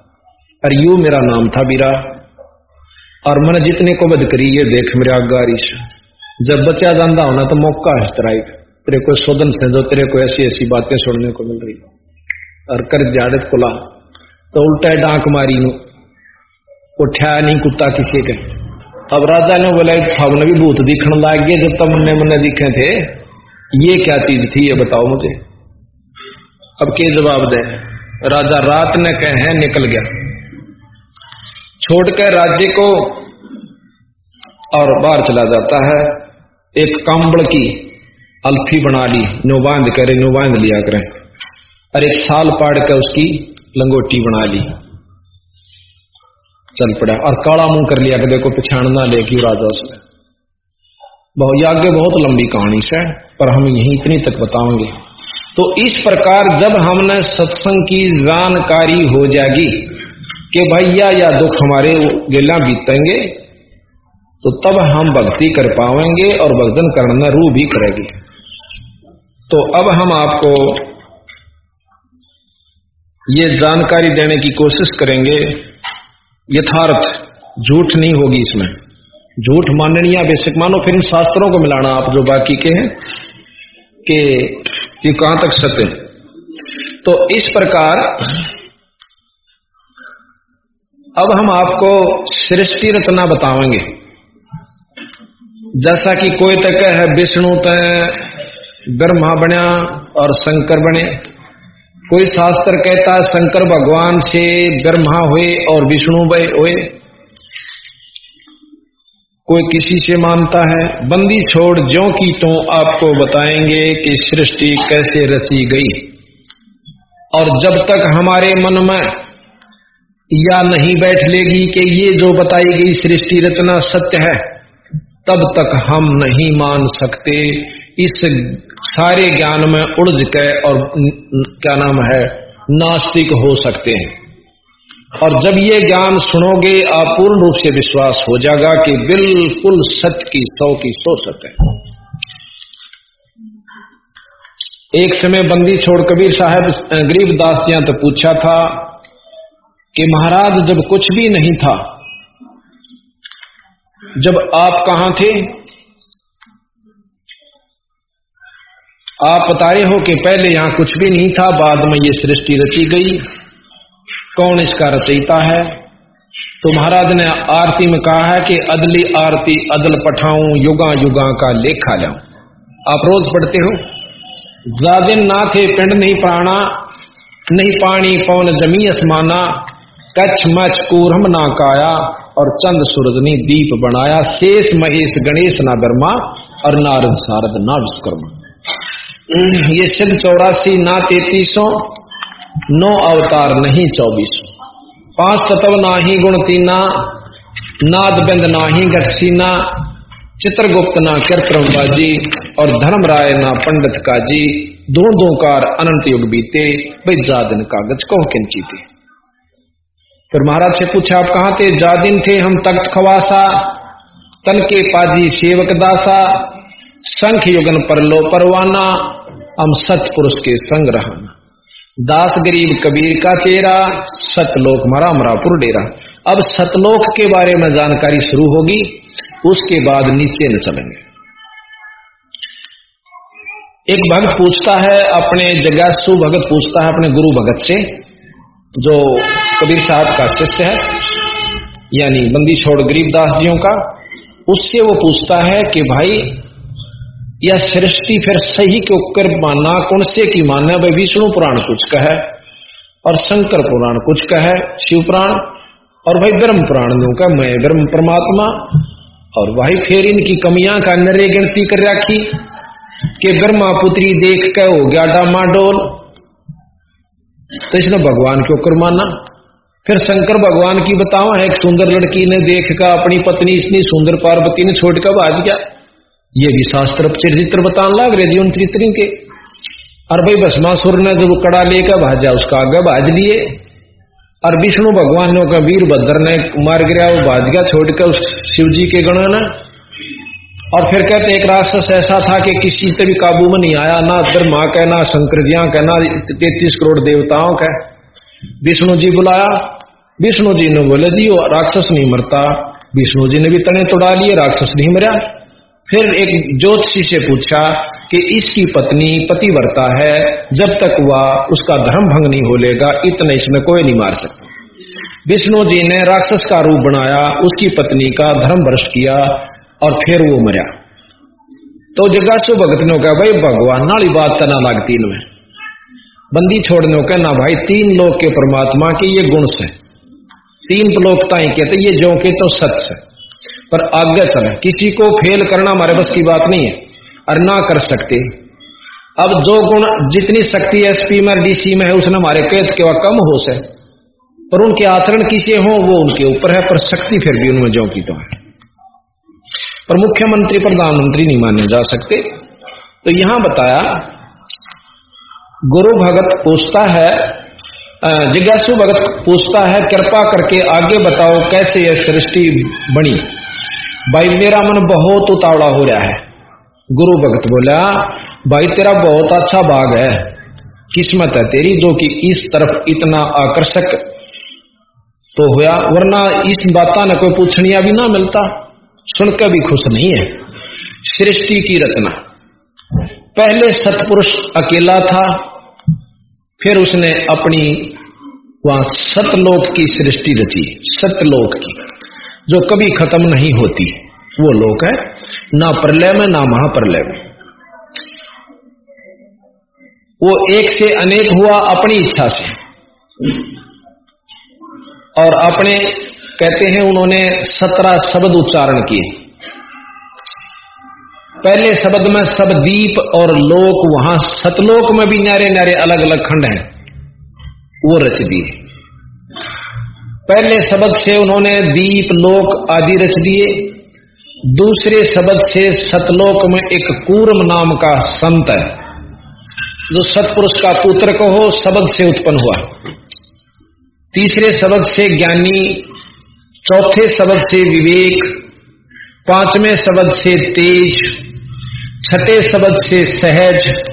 और यू मेरा नाम था बीरा। और मैंने जितने को बद करी, ये देख मेरे आगारिश जब बचा जाना होना तो मौका है तराई तेरे को सोदन से जो तेरे को ऐसी ऐसी बातें सुनने को मिल रही और कर जाड़त कुला तो उल्टा डांक मारी नहीं कुत्ता किसी के। अब राजा ने बोला हमने भी भूत दिखने लग गए जब तब मुन्ने मुन्ने दिखे थे। ये क्या चीज़ थी, ये बताओ मुझे? अब के जवाब दे? राजा रात ने कहे, निकल गया। छोड़कर राज्य को और बाहर चला जाता है। एक कांबड़ की अल्फी बना ली नो बाँध करे नो बाँध लिया करें। और एक साल पाड़ कर उसकी लंगोटी बना ली। चल पड़ा और काला मुँह कर लिया कि देखो पिछाड़ना ले क्यों राजा उसने। बहुत आगे बहुत लंबी कहानी से पर हम यही इतनी तक बताओगे तो इस प्रकार जब हमने सत्संग की जानकारी हो जाएगी कि भैया या दुख हमारे गिला बीतेंगे तो तब हम भक्ति कर पाएँगे और भक्तन करना रू भी करेगी। तो अब हम आपको ये जानकारी देने की कोशिश करेंगे यथार्थ झूठ नहीं होगी इसमें। झूठ माननीय बेसिक मानो, फिर इन शास्त्रों को मिलाना आप जो बाकी के हैं कि ये कहाँ तक सत्य तो इस प्रकार अब हम आपको सृष्टि रचना बताएँगे। जैसा कि कोई तक है विष्णु तय ब्रह्मा बना और शंकर बने। कोई शास्त्र कहता है, शंकर भगवान से ब्रह्मा हुए और विष्णु हुए। कोई किसी से मानता है, बंदी छोड़ जो की तो आपको बताएँगे कि सृष्टि कैसे रची गई। और जब तक हमारे मन में या नहीं बैठ लेगी कि ये जो बताई गई सृष्टि रचना सत्य है तब तक हम नहीं मान सकते। इस सारे ज्ञान में उड़ज के और क्या नाम है, नास्तिक हो सकते हैं। और जब ये ज्ञान सुनोगे आप पूर्ण रूप से विश्वास हो जाएगा कि बिल्कुल सत्य की सौ की सौ सत्य है। एक समय बंदी छोड़ कबीर साहब गरीबदास जी तो पूछा था कि महाराज जब कुछ भी नहीं था जब आप कहाँ थे? आप बता रहे हो कि पहले यहाँ कुछ भी नहीं था, बाद में ये सृष्टि रची गई। कौन इसका रचयिता है? तो महाराज ने आरती में कहा है कि अदली आरती अदल पठाऊं, युगा युगा का लेखा जाऊँ आप रोज पढ़ते हो? जादिन ना थे पिंड नहीं प्राणा नहीं पानी पवन जमी असमाना कच्छ मच कूरम ना काया। और चंद सूरज ने दीप बनाया, शेष महेश गणेश ना बर्मा और नारद सारद ना विश्वकर्मा। ये सिद्ध चौरासी ना तैतीसों, नौ अवतार नहीं चौबीसों। पाँच तत्व ना ही गुण तीना, नाद बिंद ना ही गठसीना, चित्रगुप्त ना बाजी और धर्मराय ना पंडित का जी दो दो कार अनंत युग बीते भाई जादिन कागज़ कहो थे फिर महाराज से पूछा, आप कहा थे? जादिन थे हम तख्त खवासा तन के पाजी सेवक दासा, संख युगन पर लो परवाना, हम सतपुरुष के संग रहना दास गरीब कबीर का चेहरा, सतलोक मरा मरापुर डेरा। अब सतलोक के बारे में जानकारी शुरू होगी, उसके बाद नीचे न चलेंगे। एक भक्त पूछता है, अपने जगासु भगत पूछता है अपने गुरु भगत से जो कबीर साहब का शिष्य है, यानी बंदी छोड़ गरीबदास जियों का, उससे वो पूछता है कि भाई यह सृष्टि फिर सही के उकर माना कौन से की मानना भाई विष्णु पुराण कुछ कहे, और शंकर पुराण कुछ कहे, शिव पुराण, और भाई ब्रह्म पुराण जो का मैं ब्रह्म परमात्मा, और भाई फिर इनकी कमियाँ का नरे गिनती कर रखी, कि ब्रह्मा पुत्री देख के हो गया डामा डोल तो इसने भगवान के ऊपर माना। फिर शंकर भगवान की बताओ एक सुंदर लड़की ने देख कर अपनी पत्नी, इतनी सुंदर पार्वती ने छोड़कर बाज गया। ये भी शास्त्र चरित्र बताने लग रहे जीवन चरित्र के। और भाई भस्मासुर ने जब कड़ा लेकर भाजा, उसका आगे भाज लिए। और विष्णु भगवान ने का वीर भद्र ने मार गिरा वो भाज गया छोड़कर उस शिव जी के गणों ने और फिर कहते एक राक्षस ऐसा था कि किसी से भी काबू में नहीं आया, ना ब्रह्मा का ना जिया का ना तैतीस करोड़ देवताओं का विष्णु जी बुलाया। विष्णु जी ने बोले, जी, वो राक्षस नहीं मरता। विष्णु जी ने भी तने तोड़ा लिए राक्षस नहीं मरा। फिर एक ज्योतिषी से पूछा कि इसकी पत्नी पतिवर्ता है, जब तक वह उसका धर्म भंग नहीं हो लेगा, इतने इसमें कोई नहीं मार सकता। विष्णु जी ने राक्षस का रूप बनाया, उसकी पत्नी का धर्म भ्रष्ट किया। और फिर वो मरा। तो जगासु भगत ने कहा भाई भगवान, नाली बात तना लगती इनमें। बंदी छोड़ने का, ना भाई, तीन लोग के परमात्मा के ये गुण से। तीन लोकता ही कहते ये जो के तो सत्य है पर आगे चले, किसी को फेल करना हमारे बस की बात नहीं है, और ना कर सकते। अब जो गुण, जितनी शक्ति एसपी में डीसी में है, उसने हमारे कैद के वह कम हो से। पर उनके आचरण किसे हो, वो उनके ऊपर है, पर शक्ति फिर भी उनमें जो की तो है। पर मुख्यमंत्री प्रधानमंत्री नहीं माने जा सकते। तो यहाँ बताया, गुरु भगत पूछता है जिज्ञासु भगत पूछता है, कृपा करके आगे बताओ कैसे यह सृष्टि बनी। भाई, मेरा मन बहुत उतावड़ा हो रहा है। गुरु भगत बोला, भाई, तेरा बहुत अच्छा भाग है। किस्मत है तेरी, जो कि इस तरफ़ इतना आकर्षक तो हुआ वरना इस बात ने कोई पूछनिया भी ना मिलता। सुनकर भी खुश नहीं है। सृष्टि की रचना। पहले सतपुरुष अकेला था, फिर उसने अपनी वहाँ सतलोक की सृष्टि रची, सतलोक की। जो कभी खत्म नहीं होती, वो लोक है, ना प्रलय में, ना महाप्रलय में। वो एक से अनेक हुआ अपनी इच्छा से। और अपने कहते हैं उन्होंने सत्रह शब्द उच्चारण किए। पहले शब्द में सब दीप और लोक, वहाँ सतलोक में भी न्यारे नारे अलग अलग खंड हैं। वो रच दिए। पहले शब्द से उन्होंने दीप, लोक आदि रच दिए। दूसरे शब्द से सतलोक में एक कूर्म नाम का संत है। जो सतपुरुष का पुत्र कहो, शब्द से उत्पन्न हुआ। तीसरे शब्द से ज्ञानी चौथे शब्द से विवेक, पाँचवें शब्द से तेज, छठे शब्द से सहज,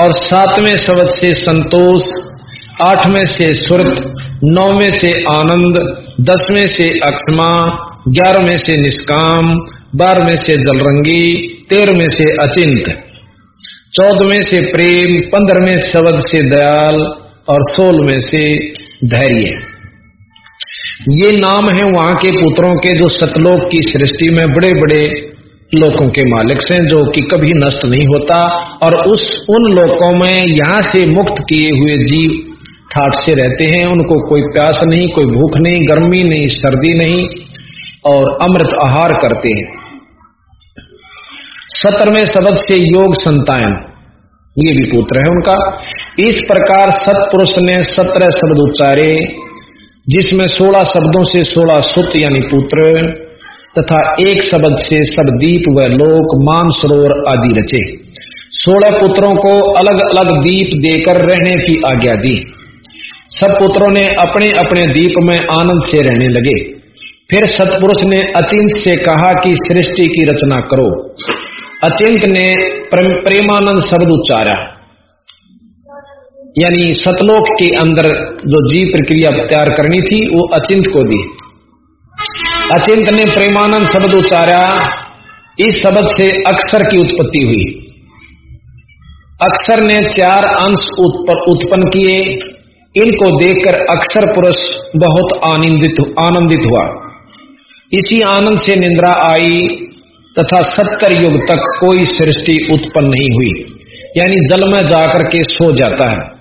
और सातवें शब्द से संतोष, आठवें से सुरत, नौवें से आनंद, दसवें से अक्षमा, ग्यारहवें से निष्काम, बारहवें से जलरंगी, तेरहवें से अचिंत, चौदहवें से प्रेम, पंद्रहवें शब्द से दयाल, और सोलहवें से धैर्य। ये नाम है वहाँ के पुत्रों के जो सतलोक की सृष्टि में बड़े बड़े लोकों के मालिक से जो कि कभी नष्ट नहीं होता और उस, उन लोकों में यहाँ से मुक्त किए हुए जीव ठाट से रहते हैं। उनको कोई प्यास नहीं, कोई भूख नहीं, गर्मी नहीं, सर्दी नहीं और अमृत आहार करते हैं। सत्रहवें शब्द से योग संतायन, ये भी पुत्र है उनका। इस प्रकार सतपुरुष ने सत्रह शब्द उच्चारे। जिसमें सोलह शब्दों से सोलह सुत यानी पुत्र, तथा एक शब्द से सब दीप व लोक मान सरोवर आदि रचे। सोलह पुत्रों को अलग अलग दीप देकर रहने की आज्ञा दी। सब पुत्रों ने अपने अपने दीप में आनंद से रहने लगे। फिर सतपुरुष ने अचिंत से कहा कि सृष्टि की रचना करो। अचिंत ने प्रेमानंद शब्द उच्चारा। यानी सतलोक के अंदर जो जीव प्रक्रिया तैयार करनी थी, वो अचिंत को दी। अचिंत ने प्रेमानंद शब्द उच्चारा। इस शब्द से अक्षर की उत्पत्ति हुई। अक्षर ने चार अंश उत्पन्न किए। इनको देखकर अक्षर पुरुष बहुत आनंदित आनंदित हुआ। इसी आनंद से निंद्रा आई, तथा सत्तर युग तक कोई सृष्टि उत्पन्न नहीं हुई। यानी जल में जाकर के सो जाता है।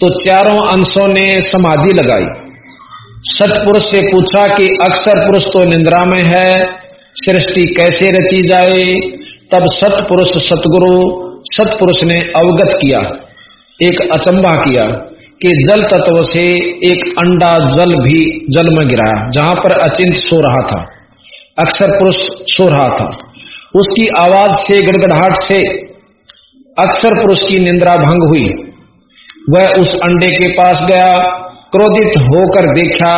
तो चारों अंशों ने समाधि लगाई। सतपुरुष से पूछा कि अक्सर पुरुष तो निंद्रा में है, सृष्टि कैसे रची जाए? तब सतपुरुष, सतगुरु, सतपुरुष ने अवगत किया, एक अचंबा किया कि जल तत्व से एक अंडा जल भी जल में गिरा, जहाँ पर अचिंत सो रहा था। अक्सर पुरुष सो रहा था। उसकी आवाज़ से, गड़गड़ाहट से अक्सर पुरुष की निंद्रा भंग हुई। वह उस अंडे के पास गया, क्रोधित होकर देखा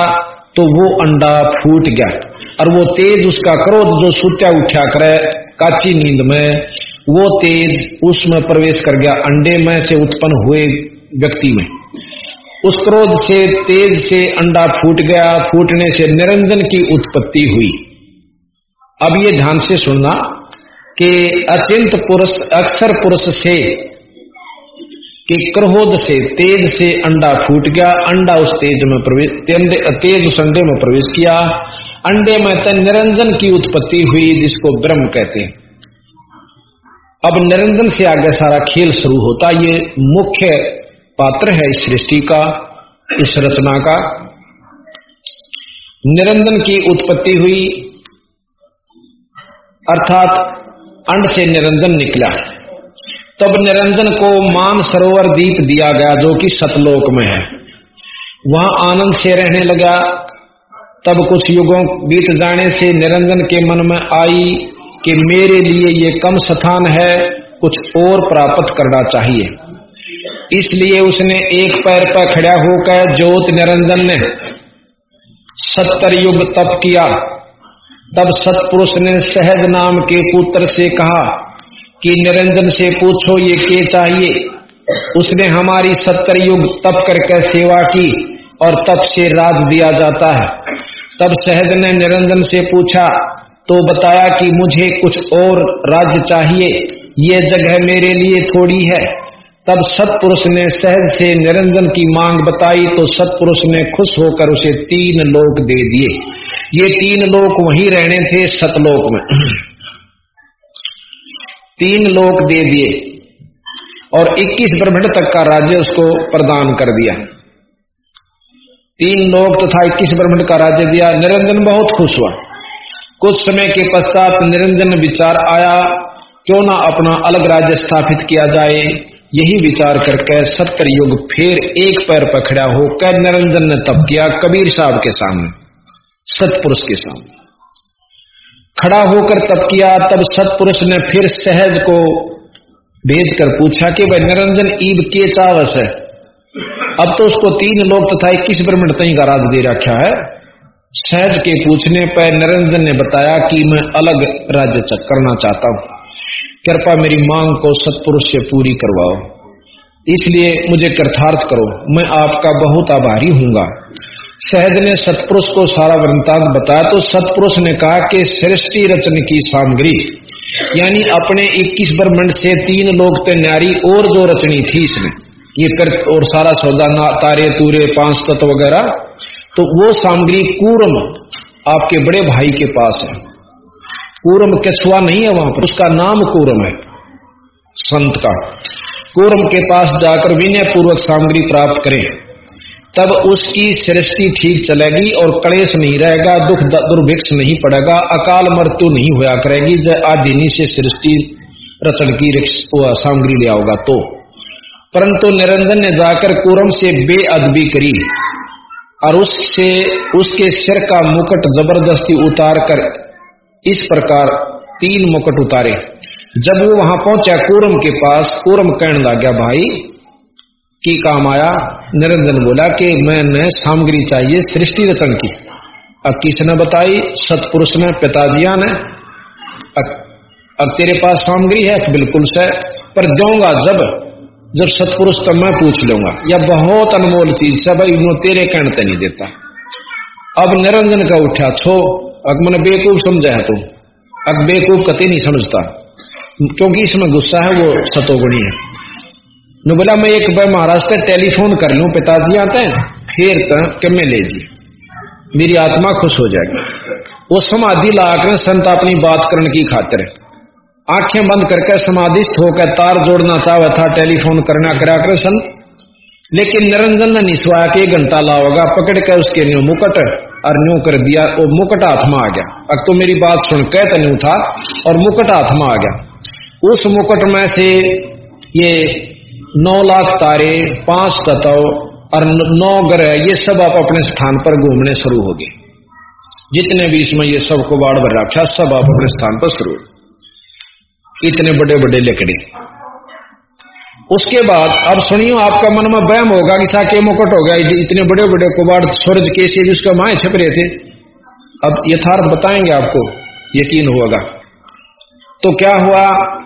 तो वो अंडा फूट गया और वो तेज उसका क्रोध जो सुत्या उठा करे काची नींद में, वो तेज उसमें प्रवेश कर गया अंडे में से उत्पन्न हुए व्यक्ति में। उस क्रोध से तेज से अंडा फूट गया, फूटने से निरंजन की उत्पत्ति हुई। अब ये ध्यान से सुनना कि अचिंत पुरुष अक्सर पुरुष से कि क्रोध से, तेज से अंडा फूट गया, अंडा उस तेज में प्रवेश तेज उस अंडे में प्रवेश किया। अंडे में तन निरंजन की उत्पत्ति हुई, जिसको ब्रह्म कहते हैं। अब निरंजन से आगे सारा खेल शुरू होता, ये मुख्य पात्र है इस सृष्टि का, इस रचना का। निरंजन की उत्पत्ति हुई, अर्थात अंड से निरंजन निकला। तब निरंजन को मान सरोवर दीप दिया गया, जो कि सतलोक में है। वहाँ आनंद से रहने लगा। तब कुछ युगों बीत जाने से निरंजन के मन में आई कि मेरे लिए ये कम स्थान है, कुछ और प्राप्त करना चाहिए। इसलिए उसने एक पैर पर खड़ा होकर ज्योत निरंजन ने सत्तर युग तप किया। तब सतपुरुष ने सहज नाम के पुत्र से कहा कि निरंजन से पूछो, ये के चाहिए? उसने हमारी सत्तर युग तप करके सेवा की और तप से राज दिया जाता है। तब सहज ने निरंजन से पूछा तो बताया कि मुझे कुछ और राज्य चाहिए? ये जगह मेरे लिए थोड़ी है। तब सतपुरुष ने सहज से निरंजन की मांग बताई तो सतपुरुष ने खुश होकर उसे तीन लोक दे दिए। ये तीन लोक वहीं रहने थे सतलोक में। तीन लोक दे दिए और 21 ब्रह्मण तक का राज्य उसको प्रदान कर दिया। तीन लोक तथा तो 21 ब्रह्मण का राज्य दिया। निरंजन बहुत खुश हुआ। कुछ समय के पश्चात निरंजन विचार आया, क्यों ना अपना अलग राज्य स्थापित किया जाए? यही विचार करके सत्तर युग फिर एक पैर पकड़ा होकर निरंजन ने तब किया कबीर साहब के सामने, सतपुरुष के सामने। खड़ा होकर तब किया, तब सतपुरुष ने फिर सहज को भेजकर पूछा कि, भाई निरंजन ईब के चावस है? अब तो उसको तीन लोग तथा तो इक्कीस ब्रह्मण तई का राज दे रखा है। सहज के पूछने पर निरंजन ने बताया कि, मैं अलग राज्य करना चाहता हूँ। कृपा मेरी मांग को सतपुरुष से पूरी करवाओ। इसलिए मुझे कृथार्थ करो। मैं आपका बहुत आभारी हूँगा। सहज ने सतपुरुष को सारा वृंतांत बताया तो सतपुरुष ने कहा कि सृष्टि रचन की सामग्री, यानी अपने 21 ब्रह्मंड से तीन लोग ते न्यारी और जो रचनी थी इसने ये कर और सारा सौदा तारे, तूरे, पाँच तत्व वगैरह तो वो सामग्री कूरम आपके बड़े भाई के पास है। कूरम केछुआ नहीं है वहाँ पर, उसका नाम कूरम है, संत का। कूरम के पास जाकर विनय पूर्वक सामग्री प्राप्त करें। तब उसकी सृष्टि ठीक चलेगी और कलेश नहीं रहेगा, दुख दुर्भिक्ष नहीं पड़ेगा, अकाल मृत्यु नहीं होया करेगी। जय आदिनी से सृष्टि रचन की सामग्री ले आओगा तो। परंतु निरंजन ने जाकर कुरम से बेअदबी करी और उससे, उसके सिर का मुकुट ज़बरदस्ती उतार कर इस प्रकार तीन मुकुट उतारे। जब वो वहाँ पहुँचा कूरम के पास, कूरम कहने लग गया, भाई की काम आया, निरंजन बोला कि मैंने सामग्री चाहिए सृष्टि रचन की। अब किसने बताई? सतपुरुष ने, पिताजिया ने। अब तेरे पास सामग्री है? बिल्कुल से। पर दूँगा जब जब सतपुरुष तब मैं पूछ लूँगा। यह बहुत अनमोल चीज़ से भाई तेरे कहते नहीं देता। अब निरंजन का उठा, छो अग मैंने बेकूफ समझा है तू। अग बेकूफ कति नहीं समझता। क्योंकि इसमें गुस्सा है, वो सतोगुणी है। बोला मैं एक बार महाराष्ट्र टेलीफोन कर लू, पिताजी आते हैं, फिर तक मैं ले जी। मेरी आत्मा खुश हो जाएगी। वो समाधि लाकर संत अपनी बात करने की खातिर। आँखें बंद करके समाधिस्थ होकर तार जोड़ना चाहे था, टेलीफोन करना करा कर संत। लेकिन निरंजन ने निस्वाया के घंटा लाओगा, पकड़ कर उसके न्यू मुकट और न्यू कर दिया और मुकट हाथ में आ गया। अब तो मेरी बात सुन कह तो न्यू था, और मुकट हाथ में आ गया। उस मुकट में से ये नौ लाख तारे, पाँच तत्व और नौ ग्रह ये सब आप अपने स्थान पर घूमने शुरू हो गए। जितने भी इसमें ये सबको बाढ़ भर रखा सब आप अपने स्थान पर शुरू इतने बड़े बड़े लकड़ी। उसके बाद, अब सुनियो, आपका मन में वहम होगा कि साके मुकट हो गया, इतने बड़े बड़े कुबाड़, सूरज कैसे भी उसका माए छप रहे थे। अब यथार्थ बताएँगे आपको, यकीन होगा। तो क्या हुआ?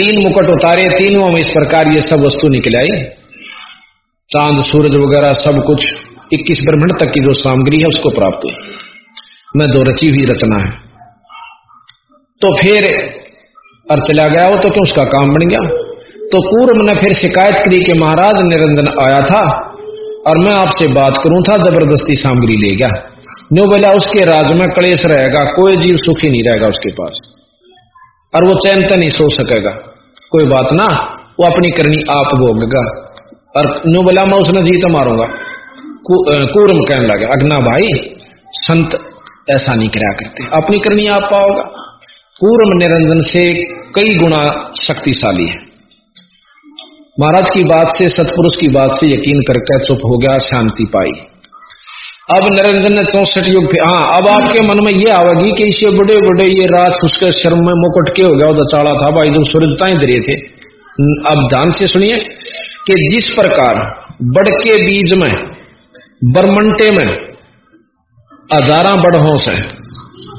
तीन मुकट उतारे, तीनों में इस प्रकार ये सब वस्तु निकल आई। चाँद, सूरज वगैरह सब कुछ इक्कीस ब्रह्मण तक की जो सामग्री है उसको प्राप्त हुई। मैं दो रची हुई रचना है। तो फिर और चला गया वो तो क्यों उसका काम बन गया। तो कूर्म ने फिर शिकायत करी कि महाराज निरंजन आया था और मैं आपसे बात करूँ था, ज़बरदस्ती सामग्री ले गया। नो बोला, उसके राज में कलेश रहेगा, कोई जीव सुखी नहीं रहेगा उसके पास और वो चैन तो नहीं सो सकेगा। कोई बात ना, वो अपनी करनी आप भोगेगा और नो बोला मैं उसने जीत मारूँगा। कूर्म कहने लगे, अग्ना भाई, संत ऐसा नहीं कराया करते। अपनी करनी आप पाओगा। कूर्म निरंजन से कई गुना शक्तिशाली है। महाराज की बात से, सतपुरुष की बात से यकीन करके चुप हो गया, शांति पाई। अब नरेंद्र ने चौसठ युग हाँ अब आपके मन में ये आवेगी कि इसे बड़े बड़े ये रात उसके शर्म में मुकुट के हो गया, उधर चाला था, भाई जो सूरजता ही दरिए थे। अब ध्यान से सुनिए कि जिस प्रकार बड़ के बीज में, बरमंटे में हजारा बड़होंस है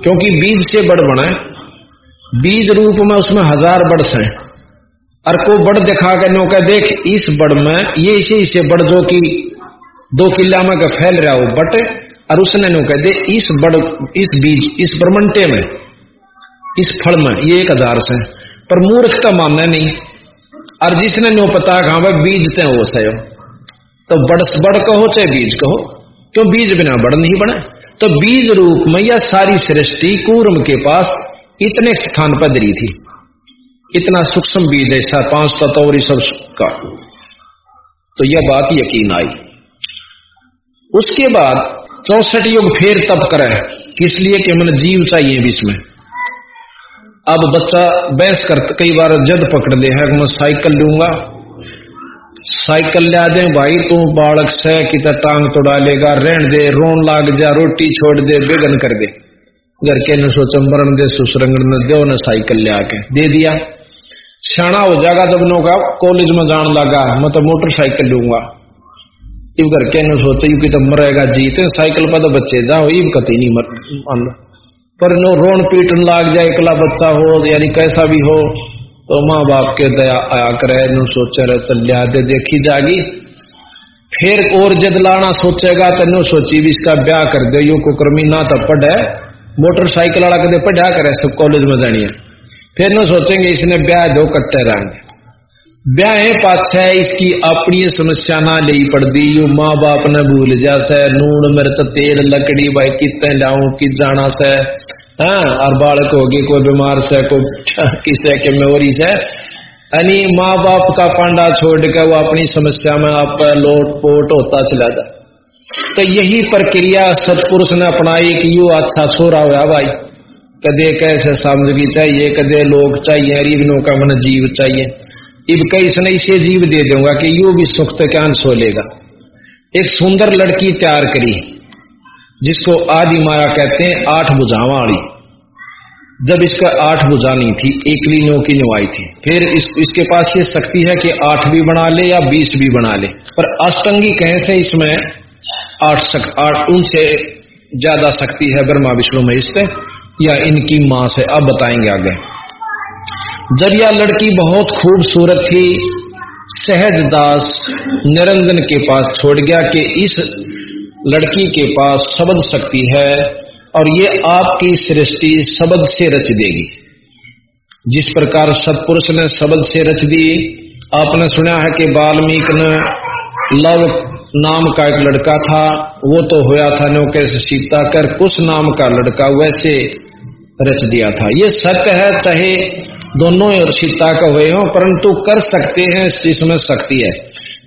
क्योंकि बीज से बड़ बने बीज रूप में उसमें हज़ार बड़स है और को बड़ दिखा के नो कह, देख, इस बड़ में ये इसे इसे बड़ जो कि दो किला में का फैल रहा हो, बट, और उसने नो कह दे, इस बड़, इस बीज, इस ब्रह्मंटे में, इस फल में, ये एक हज़ार से पर मूर्खता मानना नहीं। और जिसने नो पता कहा भाई बीज ते हो सयो तो बड़ बड़ कहो, चाहे बीज कहो। क्यों बीज बिना बड़ नहीं बने? तो बीज रूप में यह सारी सृष्टि कूर्म के पास इतने स्थान पर दरी थी। इतना सूक्ष्म बीज ऐसा पाँच तत्व का। तो यह बात यकीन आई। उसके बाद चौसठ युग फिर तप करे, किस लिए कि मैंने जीव चाहिए बीच में अब बच्चा बहस कर, कई बार जद पकड़ दे, है मैं साइकिल लूँगा। साइकिल ला दे भाई, तू बालक से कि टांग तोड़ा लेगा, रहन दे, रोन लाग जा, रोटी छोड़ दे, बेगन कर दे। घर के न सोचो, मरण दे सुसरंगण ने दो न साइकिल ले आके दे दिया। सियाणा हो जाएगा जब नो का कॉलेज में जान लगा, मैं तो मोटरसाइकिल लूँगा। इब घर के सोचे कि तो मरेगा जीते साइकिल पर तो बच्चे जाओ इब कती नहीं मर पर नो रोन पीटन लाग जाए, इकला बच्चा हो, यानी कैसा भी हो तो माँ बाप के दया आया करे नु सोचे रहे, चल लिया दे, देखी जागी। फिर और जद लाना सोचेगा तो नो सोची भी इसका ब्याह कर दे, यू कुकर्मी ना तो पढ़े, मोटरसाइकिल वाला कदे पढ़ा करे, सब कॉलेज में जानी है फिर नो सोचेंगे इसने ब्याह दो कट्टे रहेंगे। ब्याह पाछे इसकी अपनी समस्या ना ले पड़ती यू माँ बाप ने भूल जा से नून, मिर्च, तेल, लकड़ी, भाई कितने लाऊ कि जाना से? हाँ? और बालक होगी, कोई बीमार से, कोई किसे के मेवरी से? यानी माँ बाप का पांडा छोड़ के वो अपनी समस्या में आप लोट पोट होता चला जा तो यही प्रक्रिया सतपुरुष ने अपनाई कि यू अच्छा छोरा हुआ भाई। कदे कैसे सामग्री चाहिए, कदे लोग चाहिए रिबनों का मन जीव चाहिए। इब कई सने इसे जीव दे दूँगा कि यू भी सुख ज्ञान सो लेगा। एक सुंदर लड़की तैयार करी जिसको आदि माया कहते हैं आठ बुझावा वाली। जब इसका आठ बुझानी थी एकली नो की नुआई थी। फिर इस, इसके पास ये शक्ति है कि आठ भी बना ले या बीस भी बना ले। पर अष्टंगी कहे से इसमें आठ सक, आठ उनसे ज़्यादा शक्ति है ब्रह्मा विष्णु महेश या इनकी माँ से। अब बताएँगे आगे। जब यह लड़की बहुत खूबसूरत थी। सहज दास निरंजन के पास छोड़ गया कि इस लड़की के पास शब्द शक्ति है और ये आपकी सृष्टि शब्द से रच देगी। जिस प्रकार सतपुरुष ने शब्द से रच दी, आपने सुना है कि वाल्मीकि ने लव नाम का एक लड़का था, वो तो होया था नो कैसे सीता कर कुछ नाम का लड़का वैसे रच दिया था। ये सत्य है, चाहे दोनों सीता का हुए हो, परंतु कर सकते हैं इसमें शक्ति है।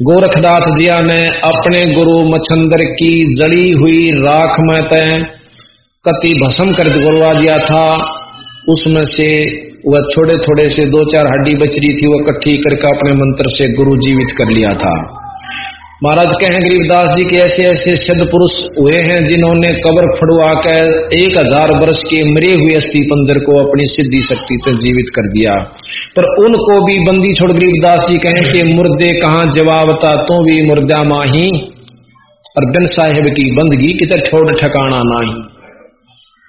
गोरखनाथ जिया ने अपने गुरु मछंदर की जड़ी हुई राख में तय कति भस्म कर गुरवा दिया था। उसमें से वह थोड़े थोड़े से दो चार हड्डी बच रही थी वह इकट्ठी करके अपने मंत्र से गुरु जीवित कर लिया था। महाराज कहे, गरीबदास जी, के ऐसे ऐसे सिद्ध पुरुष हुए हैं जिन्होंने कबर फड़वा कर एक हज़ार वर्ष के मरे हुए अस्थि पंदर को अपनी सिद्धि शक्ति से जीवित कर दिया। पर उनको भी बंदी छोड़ गरीबदास जी कहें कि मुर्दे कहाँ जवाबता तो भी मुर्दा माही। और बिन साहेब की बंदगी कितने छोड़ ठकाना नाही।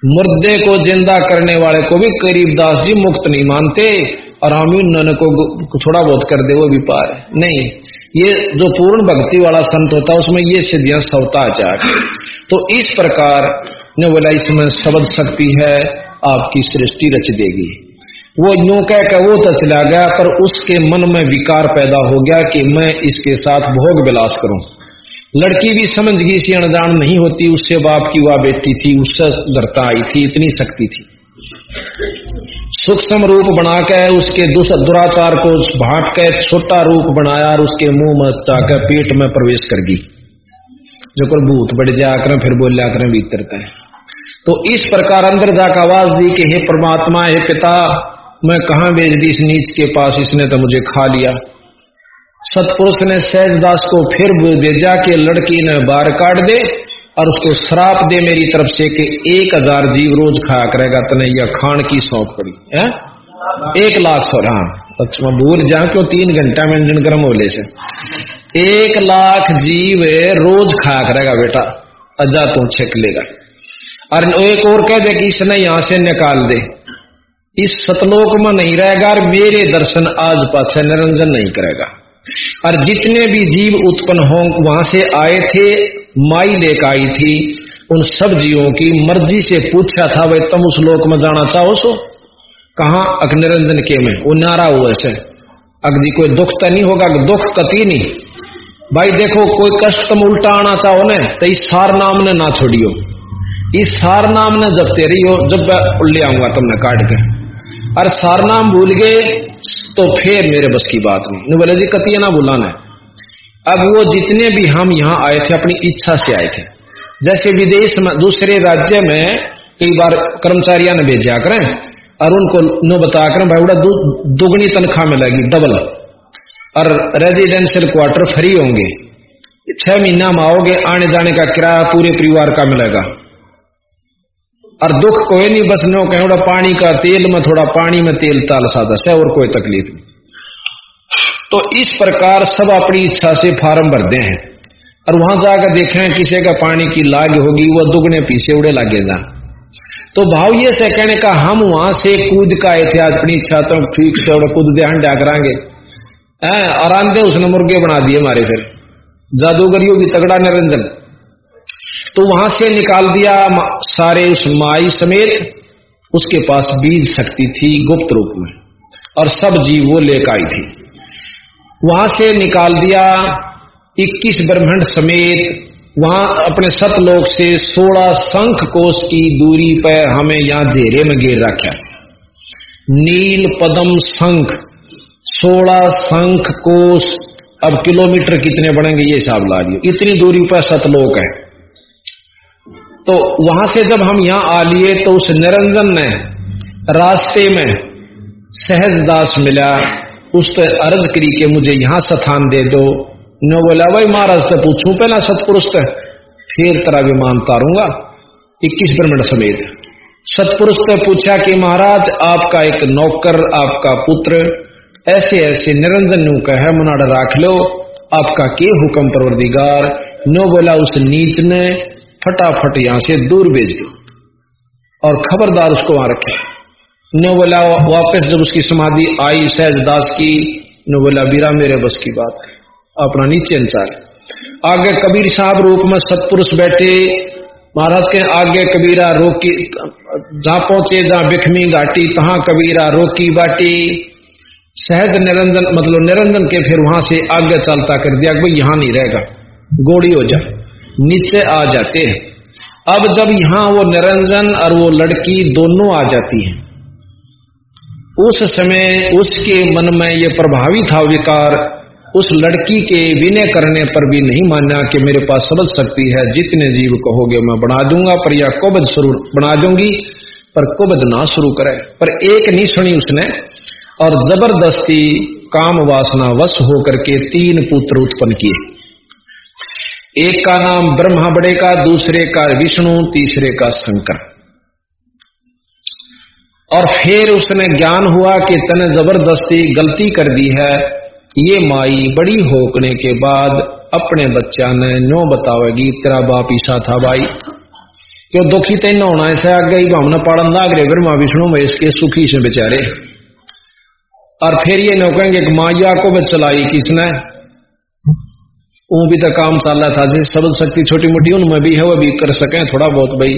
मुर्दे को ज़िंदा करने वाले को भी गरीबदास जी मुक्त नहीं मानते, और हम उन्होंने को थोड़ा बहुत कर दे, वो भी पार नहीं ये जो पूर्ण भक्ति वाला संत होता है, उसमें ये सिद्धियाँ सवता चाह तो इस प्रकार ने बोला, इसमें शब्द शक्ति है, आपकी सृष्टि रच देगी। वो यूँ कह कर वो तो चला गया, पर उसके मन में विकार पैदा हो गया कि मैं इसके साथ भोग विलास करूँ। लड़की भी समझ गई सी अनजान नहीं होती, उससे बाप की वह बेटी थी, उससे डरता आई थी, इतनी शक्ति थी। सूक्ष्म रूप बनाकर उसके दुराचार को भाट के छोटा रूप बनाया और उसके मुँह में जाकर पेट में प्रवेश कर गई। जो कर भूत बढ़ जाकर फिर बोलिया करें भीतर का तो इस प्रकार अंदर जाकर आवाज़ दी कि, हे परमात्मा, हे पिता, मैं कहा भेज दी इस नीच के पास? इसने तो मुझे खा लिया। सतपुरुष ने सहजदास को फिर भेजा कि लड़की ने बार काट दे और उसको श्राप दे मेरी तरफ़ से कि एक हज़ार जीव रोज खाया करेगा, तने यह खान की सौंप पड़ी, है? एक लाख सौ हाँ। भूल जा, क्यों तीन घंटा में इंजन गर्म होले से? एक लाख जीव रोज खाया करेगा, बेटा। अजा तू छेक लेगा। और एक और कह दे कि इसने यहाँ से निकाल दे। इस सतलोक में नहीं रहेगा और मेरे दर्शन आज पाछे निरंजन नहीं करेगा। और जितने भी जीव उत्पन्न हो, वहाँ से आए थे माई लेकर आई थी, उन सब जीवों की मर्ज़ी से पूछा था, भाई, तुम उस लोक में जाना चाहो सो? कहा अक निरंजन के में, वो नारा हुआ ऐसे। अगदी कोई दुख तो नहीं होगा दुख कति नहीं। भाई, देखो, कोई कष्ट तुम उल्टा आना चाहो ने तो इस सार नाम ने ना छोड़ियो। इस सार नाम ने जब तेरी हो, जब ले आऊँगा तुमने काट के। अरे सार नाम भूल गए तो फिर मेरे बस की बात नहीं। बोले, जी, कतिया ना बुलाना है। अब वो जितने भी हम यहाँ आए थे, अपनी इच्छा से आए थे। जैसे विदेश में, दूसरे राज्य में कई बार कर्मचारियों ने भेजा करें, और उनको नो बता कर, भाई बड़ा दुगनी तनख्वाह मिलेगी डबल और रेजिडेंशियल क्वार्टर फ्री होंगे। छह महीना में आओगे, आने जाने का किराया पूरे परिवार का मिलेगा। और दुख कोई नहीं, बस नो कहीं पानी का तेल में, थोड़ा पानी में तेल ताल से और कोई तकलीफ़ नहीं। तो इस प्रकार सब अपनी इच्छा से फार्म भरते हैं। और वहाँ जाकर देखें किसी का पानी की लाग होगी, वह दुगने पीछे उड़े लागे जा। तो भाव ये से कहने का हम वहाँ से कूद का आए थे अपनी इच्छा तो ठीक से कूद दे हंडा करांगे और उसने मुर्गे बना दिए हमारे फिर। जादूगरियों की तगड़ा निरंजन। तो वहाँ से निकाल दिया सारे उस माई समेत। उसके पास बीज शक्ति थी गुप्त रूप में। और सब जीव वो लेकर आई थी। वहाँ से निकाल दिया। 21 ब्रह्मंड समेत वहाँ अपने सतलोक से 16 संख कोष की दूरी पर हमें यहाँ धेरे में घेर रखा नील पदम संख 16 संख कोष अब किलोमीटर कितने बढ़ेंगे ये हिसाब ला लियो। इतनी दूरी पर सतलोक है। तो वहाँ से जब हम यहाँ आ लिए तो उस निरंजन ने रास्ते में सहज दास मिला। उस अर्ज़ करी के मुझे यहाँ स्थान दे दो। नो बोला भाई महाराज तो पूछू, पहला सतपुरुष तो फिर तरह विमान तारूँगा। इक्कीस ब्रह्मण समेत। सतपुरुष ने पूछा कि महाराज, आपका एक नौकर, आपका पुत्र, ऐसे ऐसे निरंजन नु कह मुनाड़ राख लो। आपका के हुक्म परवरदिगार? नो बोला उस नीच ने फटाफट यहाँ से दूर भेज दो। और खबरदार उसको वहाँ रखे। नो बोला वापस जब उसकी समाधि आई सहज दास की नो बोला बीरा मेरे बस की बात है। अपना नीचे अंचार आगे कबीर साहब रूप में सतपुरुष बैठे। महाराज के आगे कबीरा रोकी, जहाँ पहुँचे, जहाँ बिखमी घाटी, तहां कबीरा रोकी बाटी। सहज निरंजन मतलब निरंजन के फिर वहाँ से आगे चलता कर दिया भाई यहाँ नहीं रहेगा। गोड़ी हो जाए नीचे आ जाते हैं। अब जब यहाँ वो निरंजन और वो लड़की दोनों आ जाती हैं उस समय उसके मन में ये प्रभावी था विकार। उस लड़की के विनय करने पर भी नहीं माना कि मेरे पास समझ सकती है। जितने जीव कहोगे मैं बना दूँगा, पर या कुबद शुरू बना दूँगी, पर कुबद ना शुरू करे। पर एक नहीं सुनी उसने, और ज़बरदस्ती काम वासना वश होकर के तीन पुत्र उत्पन्न किए। एक का नाम ब्रह्मा, बड़े का, दूसरे का विष्णु, तीसरे का शंकर। और फिर उसने ज्ञान हुआ कि तने ज़बरदस्ती गलती कर दी है। ये माई बड़ी होकने के बाद अपने बच्चा ने नो बतावेगी, तेरा बाप ईसा था भाई। क्यों दुखी तेन होना? ऐसे आगे ही हमने पाड़न लाग रहे ब्रह्मा विष्णु में इसके सुखी से बेचारे। और फिर ये नौकेंगे माइया को भी चलाई किसने? वो भी तो काम चल रहा था, जैसे शब्द शक्ति छोटी मोटी उनमें भी है, वो भी कर सके थोड़ा बहुत भाई।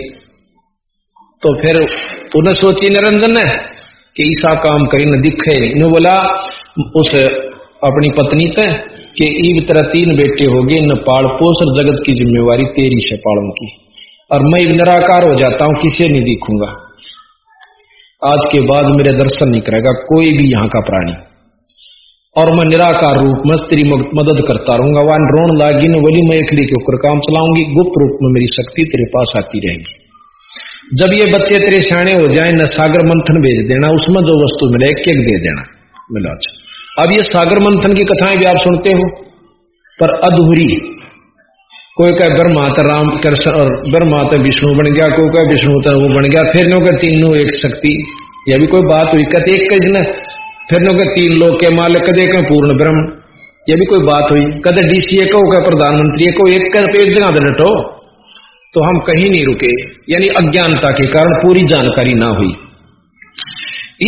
तो फिर उन्हें सोची निरंजन ने कि ईसा काम करी न दिखे। नहीं बोला, उस अपनी पत्नी ते, कि ईब तरह तीन बेटे हो गए न पाल पोष और जगत की जिम्मेवारी तेरी से पालों की। और मैं निराकार हो जाता हूँ, किसे नहीं दिखूँगा। आज के बाद मेरे दर्शन नहीं करेगा कोई भी यहाँ का प्राणी। और मैं निराकार रूप में तेरी मदद करता रहूँगा। वन रोन लागी वली मैं एकली के ऊपर काम चलाऊँगी। गुप्त रूप में मेरी शक्ति तेरे पास आती रहेगी। जब ये बच्चे तेरे सियाणे हो जाए, न सागर मंथन भेज देना, उसमें जो वस्तु मिले, एक एक दे देना। मिला अच्छा। अब ये सागर मंथन की कथाएँ भी आप सुनते हो, पर अधूरी कोई कह, ब्रह्मा तो राम कृष्ण और ब्रह्मा तो विष्णु बन गया, कोई कह, विष्णु तो वो बन गया। फिर नो कह तीनों एक शक्ति। यह भी कोई बात हुई कहते एक कह फिर नो के तीन लोग के मालिक, कदे के पूर्ण ब्रह्म। यह भी कोई बात हुई। कदे डीसीए को प्रधानमंत्री को एक एक जगह डटो तो हम कहीं नहीं रुके, यानी अज्ञानता के कारण पूरी जानकारी ना हुई।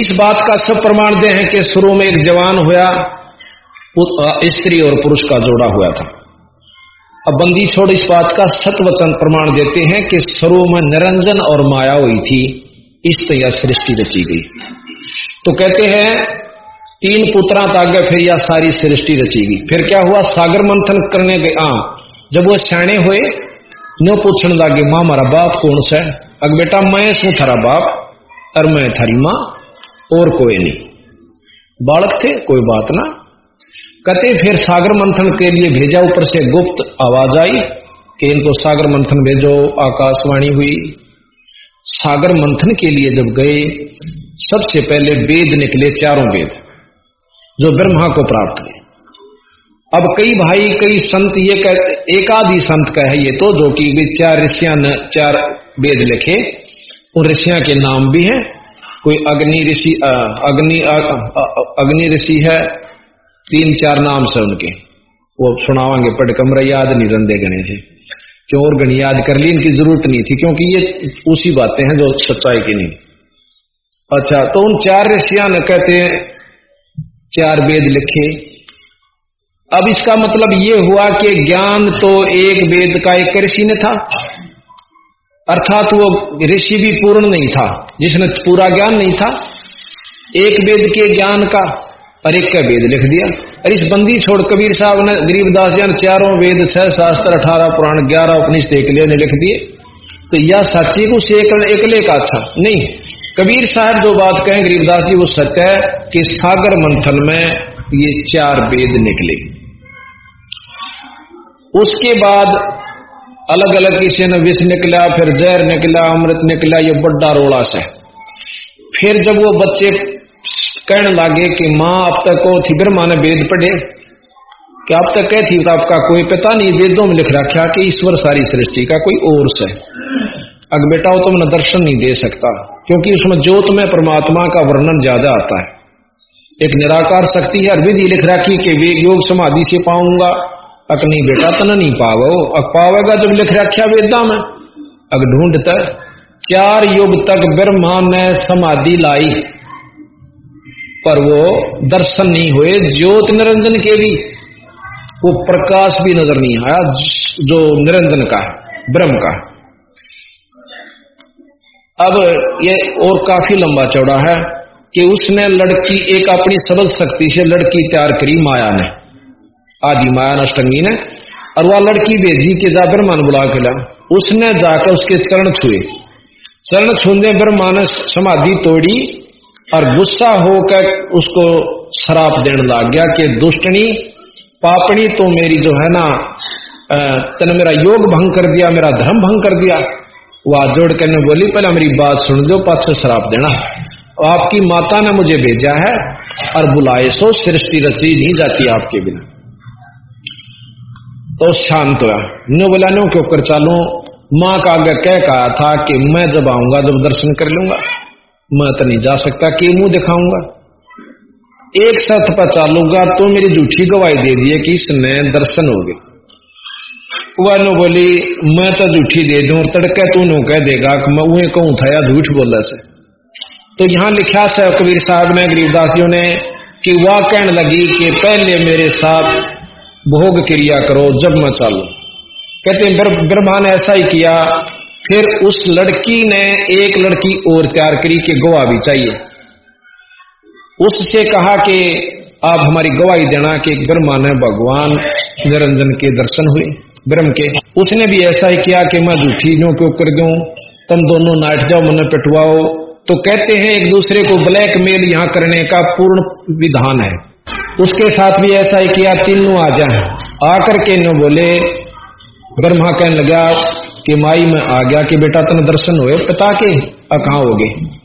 इस बात का सब प्रमाण दे हैं कि शुरू में एक जवान हुआ स्त्री और पुरुष का जोड़ा हुआ था। अब बंदी छोड़ इस बात का सतवचन प्रमाण देते हैं कि शुरू में निरंजन और माया हुई थी, इस तरह सृष्टि रची गई। तो कहते हैं, तीन पुत्रा तागे फिर यह सारी सृष्टि रची गई। फिर क्या हुआ? सागर मंथन करने के आ जब वो सियाणे हुए नो पूछने लगे, माँ, मारा बाप कौन सा अग बेटा, मैं सू थारा बाप और मैं थारी माँ, और कोई नहीं। बालक थे, कोई बात ना। कते फिर सागर मंथन के लिए भेजा, ऊपर से गुप्त आवाज़ आई कि इनको सागर मंथन भेजो, आकाशवाणी हुई। सागर मंथन के लिए जब गए, सबसे पहले वेद निकले, चारों वेद, जो ब्रह्मा को प्राप्त हुए। अब कई भाई, कई संत, ये कह एक आदि संत का है ये तो जो कि चार ऋषिया चार वेद लिखे, उन ऋषिया के नाम भी हैं। कोई अग्नि ऋषि अग्नि अग्नि ऋषि है, तीन चार नाम से उनके। वो सुनावांगे, पढ़ कमरा याद नहीं रंदे गणे थे क्यों? और गणी याद कर ली, इनकी ज़रूरत नहीं थी, क्योंकि ये उसी बातें हैं जो सच्चाई की नहीं। अच्छा तो उन चार ऋषिया ने कहते हैं, चार वेद लिखे अब इसका मतलब ये हुआ कि ज्ञान तो एक वेद का एक ऋषि ने था। अर्थात वो ऋषि भी पूर्ण नहीं था, जिसने पूरा ज्ञान नहीं था। एक वेद के ज्ञान का और एक का वेद लिख दिया। और इस बंदी छोड़ कबीर साहब ने गरीबदास जी ने चारों वेद, छह शास्त्र, अठारह पुराण, ग्यारह उपनिषद एक ने लिख दिए। तो यह सच्ची को एकले का अच्छा नहीं, कबीर साहब जो बात कहें गरीबदास जी, वो सत्य है कि सागर मंथन में ये चार वेद निकले। उसके बाद अलग अलग किसी ने विष निकला, फिर जहर निकला, अमृत निकला, ये बड्डा रोड़ा से फिर जब वो बच्चे कहने लगे कि माँ, अब तक को थी फिर माँ ने वेद पढ़े। कि अब तक कह थी तो आपका कोई पता नहीं, वेदों में लिख रखा कि ईश्वर सारी सृष्टि का कोई और से अग बेटा, वो तुमने दर्शन नहीं दे सकता, क्योंकि उसमें ज्योत में परमात्मा का वर्णन ज़्यादा आता है। एक निराकार शक्ति है विधि लिख रखी कि वेग योग समाधि से पाऊँगा। अक नहीं बेटा तना नहीं पावो। अक पावेगा जब लिख रखा वेदा में। अग ढूंढता चार युग तक ब्रह्मा ने समाधि लाई। पर वो दर्शन नहीं हुए, ज्योत निरंजन के भी। वो प्रकाश भी नज़र नहीं आया, जो निरंजन का ब्रह्म का अब ये और काफ़ी लंबा चौड़ा है कि उसने लड़की, एक अपनी सबल शक्ति से लड़की तैयार करी माया ने। आदि माया नष्टंगी ने, और वह लड़की भेजी के जा ब्रह्मा बुला के ला। उसने जाकर उसके चरण छुए। चरण छूने ब्रह्मा ने समाधि तोड़ी, और गुस्सा होकर उसको शराप देने लग गया कि, दुष्टनी पापणी तो मेरी जो है ना तने मेरा योग भंग कर दिया, मेरा धर्म भंग कर दिया। वह जोड़ कर बोली, पहले मेरी बात सुन दो पाछे शराब देना। आपकी माता ने मुझे भेजा है, और बुलाए सो सृष्टि रची नहीं जाती आपके बिना। तो शांत हुआ नो बोला नो क्यों कर चालू, माँ का आगे कह कहा था कि मैं जब आऊँगा, जब दर्शन कर लूँगा, मैं तो नहीं जा सकता, कि मुँह दिखाऊँगा। एक साथ पर चालूँगा तो मेरी झूठी गवाही दे दिए कि इसमें दर्शन हो गए। वह नो बोली, मैं तो झूठी दे दू तड़के तू नो कह देगा कि मैं उन्हें कहूँ था या झूठ बोला से। तो यहाँ लिखा से कबीर साहब ने गरीबदासियों ने, कि वह कहने लगी कि पहले मेरे साथ भोग क्रिया करो, जब मैं चालू कहते ब्रह्मा ने ऐसा ही किया। फिर उस लड़की ने एक लड़की और तैयार करी कि गवाह भी चाहिए। उससे कहा कि आप हमारी गवाही देना कि ब्रह्मा ने भगवान निरंजन के दर्शन हुए, ब्रह्म के। उसने भी ऐसा ही किया कि मैं झूठी नो क्यों कर दू तुम दोनों नाट जाओ मन पिटवाओ। तो कहते हैं, एक दूसरे को ब्लैक मेल यहाँ करने का पूर्ण विधान है। उसके साथ भी ऐसा ही किया, तीनों आ जाए। आकर के नो बोले, ब्रह्मा कहने लगा कि माई में आ गया कि बेटा तुम दर्शन हुए, पिता के कहा हो गए?